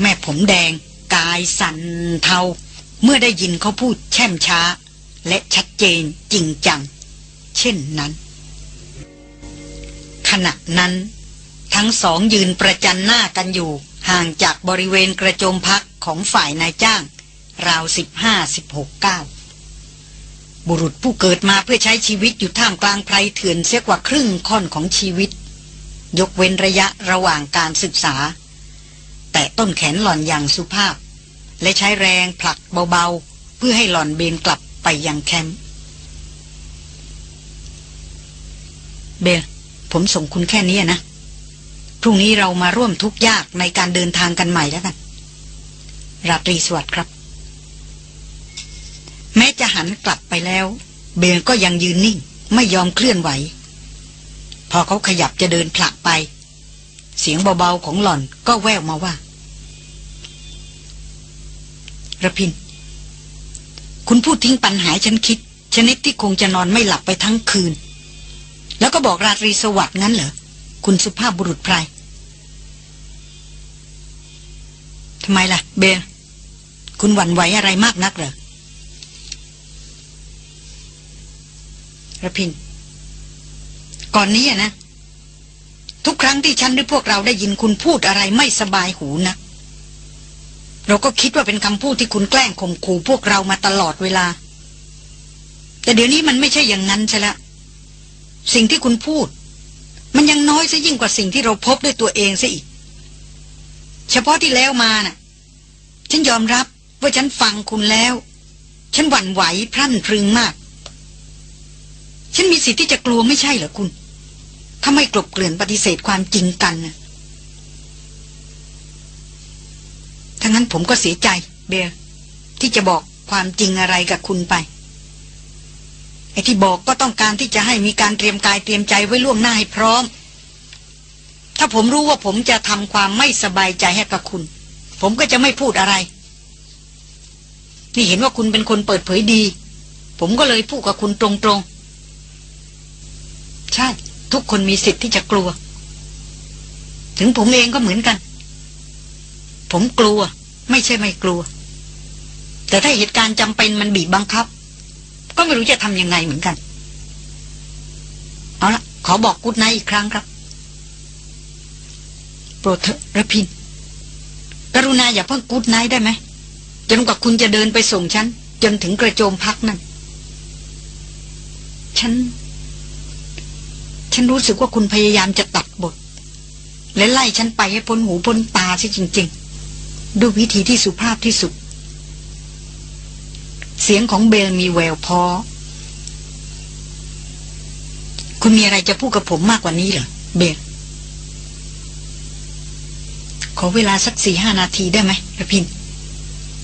แม่ผมแดง กายสันเทา เมื่อได้ยินเขาพูดแช่มช้า และชัดเจนจริงจัง เช่นนั้นขณะนั้นทั้งสองยืนประจันหน้ากันอยู่ ห่างจากบริเวณกระโจมพักของฝ่ายนายจ้าง ราวสิบห้าสิบหกเก้า บุรุษผู้เกิดมาเพื่อใช้ชีวิตอยู่ท่ามกลางไพรเถื่อนเสียกว่าครึ่งค่อนของชีวิต ยกเว้นระยะระหว่างการศึกษา แต่ต้นแขนหล่อนอย่างสุภาพ และใช้แรงผลักเบาๆ เพื่อให้หล่อนเบนกลับไปยังแคมป์เบลผมส่งคุณแค่นี้นะ พรุ่งนี้เรามาร่วมทุกข์ยากในการเดินทางกันใหม่แล้วกัน ราตรีสวัสดิ์ครับ แม้จะหันกลับไปแล้ว เบลก็ยังยืนนิ่ง ไม่ยอมเคลื่อนไหว พอเขาขยับจะเดินผลักไป เสียงเบาๆของหล่อนก็แววมาว่าระพิน คุณพูดทิ้งปัญหาฉันคิด ชนิดที่คงจะนอนไม่หลับไปทั้งคืน แล้วก็บอกราตรีสวัสดิ์งั้นเหรอ คุณสุภาพบุรุษไพรทำไมล่ะ เบลคุณหวั่นไหวอะไรมากนักเหรอ ระพิน ก่อนนี้นะ ทุกครั้งที่ฉันหรือพวกเราได้ยินคุณพูดอะไรไม่สบายหูนะเราก็คิดว่าเป็นคำพูดที่คุณแกล้งข่มขู่พวกเรามาตลอดเวลา แต่เดี๋ยวนี้มันไม่ใช่อย่างนั้นใช่ละสิ่งที่คุณพูด มันยังน้อยซะยิ่งกว่าสิ่งที่เราพบด้วยตัวเองซะอีก เฉพาะที่แล้วมาน่ะ ฉันยอมรับว่าฉันฟังคุณแล้ว ฉันหวั่นไหวพรั่นพรึงมาก ฉันมีสิทธิ์ที่จะกลัวไม่ใช่เหรอคุณถ้าไม่กลบเกลื่อนปฏิเสธความจริงกันนะทั้งนั้นผมก็เสียใจ เบลที่จะบอกความจริงอะไรกับคุณไปไอ้ที่บอกก็ต้องการที่จะให้มีการเตรียมกายเตรียมใจไว้ล่วงหน้าให้พร้อม ถ้าผมรู้ว่าผมจะทำความไม่สบายใจให้กับคุณ ผมก็จะไม่พูดอะไร นี่เห็นว่าคุณเป็นคนเปิดเผยดี ผมก็เลยพูดกับคุณตรงๆ ใช่ ทุกคนมีสิทธิ์ที่จะกลัว ถึงผมเองก็เหมือนกัน ผมกลัว ไม่ใช่ไม่กลัว แต่ถ้าเหตุการณ์จำเป็นมันบีบบังคับ ก็ไม่รู้จะทำยังไงเหมือนกัน เอาละขอบอกกุดไนอีกครั้งครับ โปรดเถอะระพินกรุณาอย่าเพิ่งกุดไนได้ไหมจนกว่าคุณจะเดินไปส่งฉัน จนถึงกระโจมพักนั่นฉัน ฉันรู้สึกว่าคุณพยายามจะตัดบท และไล่ฉันไปให้พ้นหูพ้นตาใช่จริง ๆ ด้วยวิธีที่สุภาพที่สุด เสียงของเบลมีแววพอ คุณมีอะไรจะพูดกับผมมากกว่านี้เหรอเบลขอเวลาสักสี่ห้านาทีได้ไหมระพิน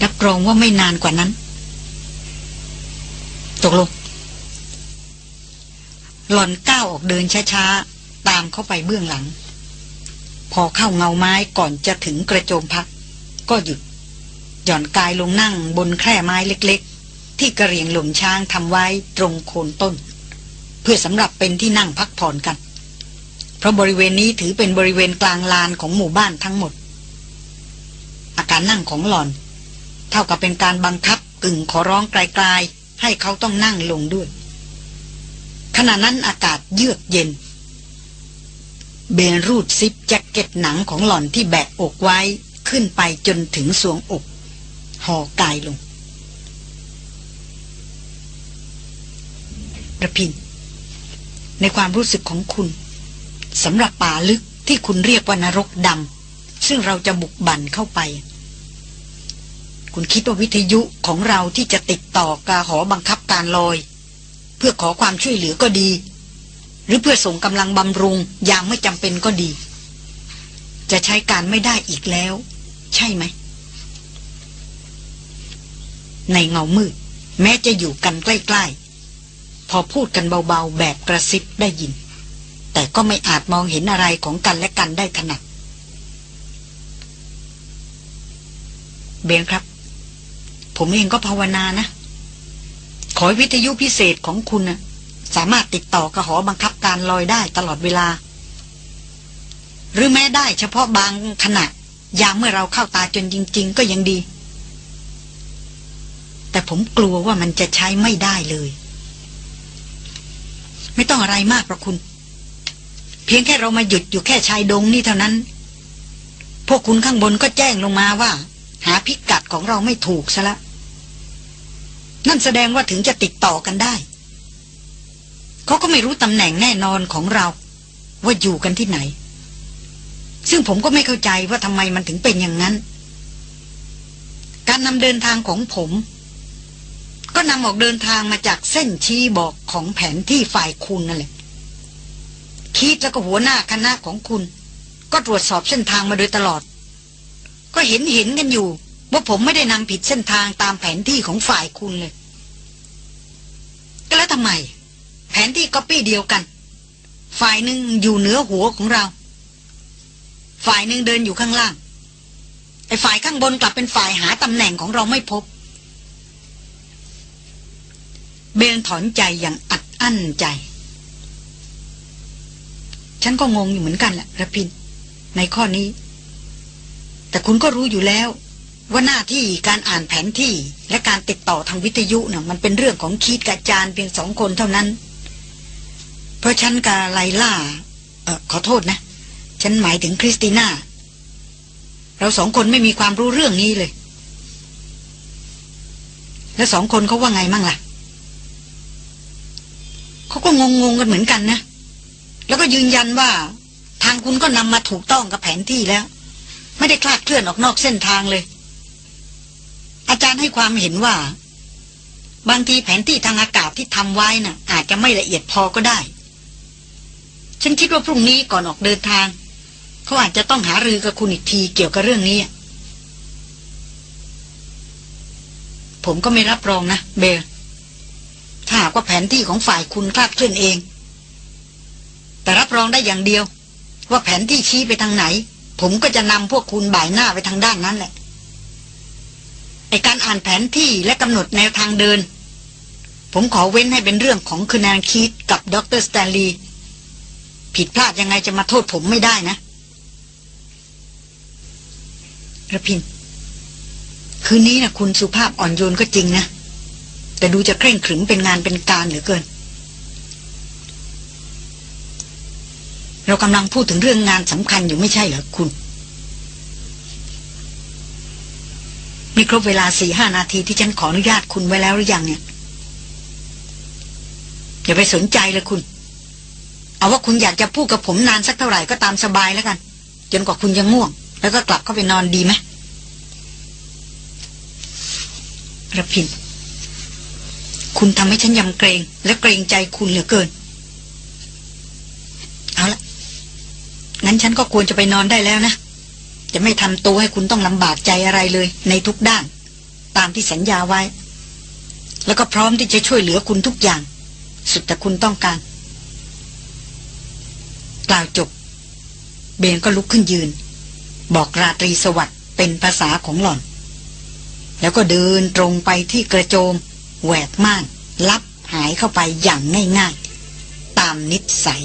รับรองว่าไม่นานกว่านั้น ตกลง หล่อนก้าวออกเดินช้าๆ ตามเข้าไปเบื้องหลัง พอเข้าเงาไม้ก่อนจะถึงกระโจมพัก ก็หยุด หย่อนกายลงนั่งบนแคร่ไม้เล็กๆ ที่กระเรียงหล่มช้างทำไว้ตรงโคนต้น เพื่อสำหรับเป็นที่นั่งพักผ่อนกัน เพราะบริเวณนี้ถือเป็นบริเวณกลางลานของหมู่บ้านทั้งหมด อาการนั่งของหล่อน เท่ากับเป็นการบังคับกึ่งขอร้องไกลๆให้เขาต้องนั่งลงด้วย ขณะนั้นอากาศเยือกเย็น เบนรูดซิปแจ็คเก็ตหนังของหล่อนที่แบกอกไว้ขึ้นไปจนถึงสวงอกห่อกายลงระพิน ในความรู้สึกของคุณสำหรับป่าลึกที่คุณเรียกว่านรกดำซึ่งเราจะบุกบั่นเข้าไป คุณคิดว่าวิทยุของเราที่จะติดต่อกาหอบังคับการลอย เพื่อขอความช่วยเหลือก็ดี หรือเพื่อส่งกำลังบำรุงยามไม่จำเป็นก็ดี จะใช้การไม่ได้อีกแล้ว ใช่ไหม ในเงามืด แม้จะอยู่กันใกล้ ๆ พอพูดกันเบาๆ แบบกระซิบได้ยิน แต่ก็ไม่อาจมองเห็นอะไรของกันและกันได้ถนัดเบนครับ ผมเองก็ภาวนานะ ขอวิทยุพิเศษของคุณนะสามารถติดต่อกระหอบังคับการลอยได้ตลอดเวลา หรือแม้ได้เฉพาะบางขณะยามเมื่อเราเข้าตาจนจริง ๆ ก็ยังดี แต่ผมกลัวว่ามันจะใช้ไม่ได้เลย ไม่ต้องอะไรมากหรอกคุณ เพียงแค่เรามาหยุดอยู่แค่ชายดงนี่เท่านั้น พวกคุณข้างบนก็แจ้งลงมาว่า หาพิกัดของเราไม่ถูกซะละ นั่นแสดงว่าถึงจะติดต่อกันได้ เขาก็ไม่รู้ตำแหน่งแน่นอนของเรา ว่าอยู่กันที่ไหน ซึ่งผมก็ไม่เข้าใจว่าทำไมมันถึงเป็นอย่างนั้น การนำเดินทางของผม ก็นำออกเดินทางมาจากเส้นชี้บอกของแผนที่ฝ่ายคุณนั่นแหละคิดแล้วก็หัวหน้าคณะของคุณ ก็ตรวจสอบเส้นทางมาโดยตลอด ก็เห็นเห็นกันอยู่ ว่าผมไม่ได้นำผิดเส้นทางตามแผนที่ของฝ่ายคุณเลย ก็แล้วทำไม แผนที่ก๊อปปี้เดียวกัน ฝ่ายหนึ่งอยู่เหนือหัวของเรา ฝ่ายหนึ่งเดินอยู่ข้างล่างไอ้ฝ่ายข้างบนกลับเป็นฝ่ายหาตำแหน่งของเราไม่พบ เบนถอนใจอย่างอัดอั้นใจ ฉันก็งงอยู่เหมือนกันแหละระพิน ในข้อนี้ แต่คุณก็รู้อยู่แล้ว ว่าหน้าที่การอ่านแผนที่และการติดต่อทางวิทยุเนะ่ะมันเป็นเรื่องของคีดกาจารเพียงสองคนเท่านั้น เพราะฉันกาไลล่า เออขอโทษนะ ฉันหมายถึงคริสติน่า เราสองคนไม่มีความรู้เรื่องนี้เลย แล้วสองคนเขาว่าไงมั่งล่ะ เขาก็งงงกันเหมือนกันนะ แล้วก็ยืนยันว่า ทางคุณก็นำมาถูกต้องกับแผนที่แล้ว ไม่ได้คลาดเคลื่อนออกนอกเส้นทางเลย อารให้ความเห็นว่า บางทีแผนที่ทางอากาศที่ทำไว้นะ่ะ อาจจะไม่ละเอียดพอก็ได้ ฉันคิดว่าพรุ่งนี้ก่อนออกเดินทาง เขาอาจจะต้องหารือกับคุณอีกทีเกี่ยวกับเรื่องนี้ ผมก็ไม่รับรองนะเบลถ้าหากว่าแผนที่ของฝ่ายคุณคลาดเคลื่อนเอง แต่รับรองได้อย่างเดียว ว่าแผนที่ชี้ไปทางไหน ผมก็จะนำพวกคุณบ่ายหน้าไปทางด้านนั้นแหละ ไอการอ่านแผนที่และกำหนดแนวทางเดิน ผมขอเว้นให้เป็นเรื่องของคือนางคีตกับดรสแตนลีย์ผิดพลาดยังไงจะมาโทษผมไม่ได้นะระพิน คืนนี้นะคุณสุภาพอ่อนโยนก็จริงนะ แต่ดูจะเคร่งขรึมเป็นงานเป็นการเหลือเกิน เรากำลังพูดถึงเรื่องงานสำคัญอยู่ไม่ใช่เหรอคุณ นี่ครบเวลาสี่ห้านาทีที่ฉันขออนุญาตคุณไว้แล้วหรือยังเนี่ยอย่าไปสนใจเลยคุณ เอาว่าคุณอยากจะพูดกับผมนานสักเท่าไหร่ก็ตามสบายแล้วกัน จนกว่าคุณจะง่วง แล้วก็กลับเข้าไปนอนดีไหมระพิน คุณทำให้ฉันยำเกรง และเกรงใจคุณเหลือเกิน เอาละงั้นฉันก็ควรจะไปนอนได้แล้วนะ จะไม่ทำตัวให้คุณต้องลำบากใจอะไรเลย ในทุกด้าน ตามที่สัญญาไว้ แล้วก็พร้อมที่จะช่วยเหลือคุณทุกอย่าง สุดแต่คุณต้องการ กล่าวจบ เบนก็ลุกขึ้นยืน บอกราตรีสวัสดิ์เป็นภาษาของหล่อน แล้วก็เดินตรงไปที่กระโจมแหวกม่าน ลับหายเข้าไปอย่างง่ายๆ ตามนิสัย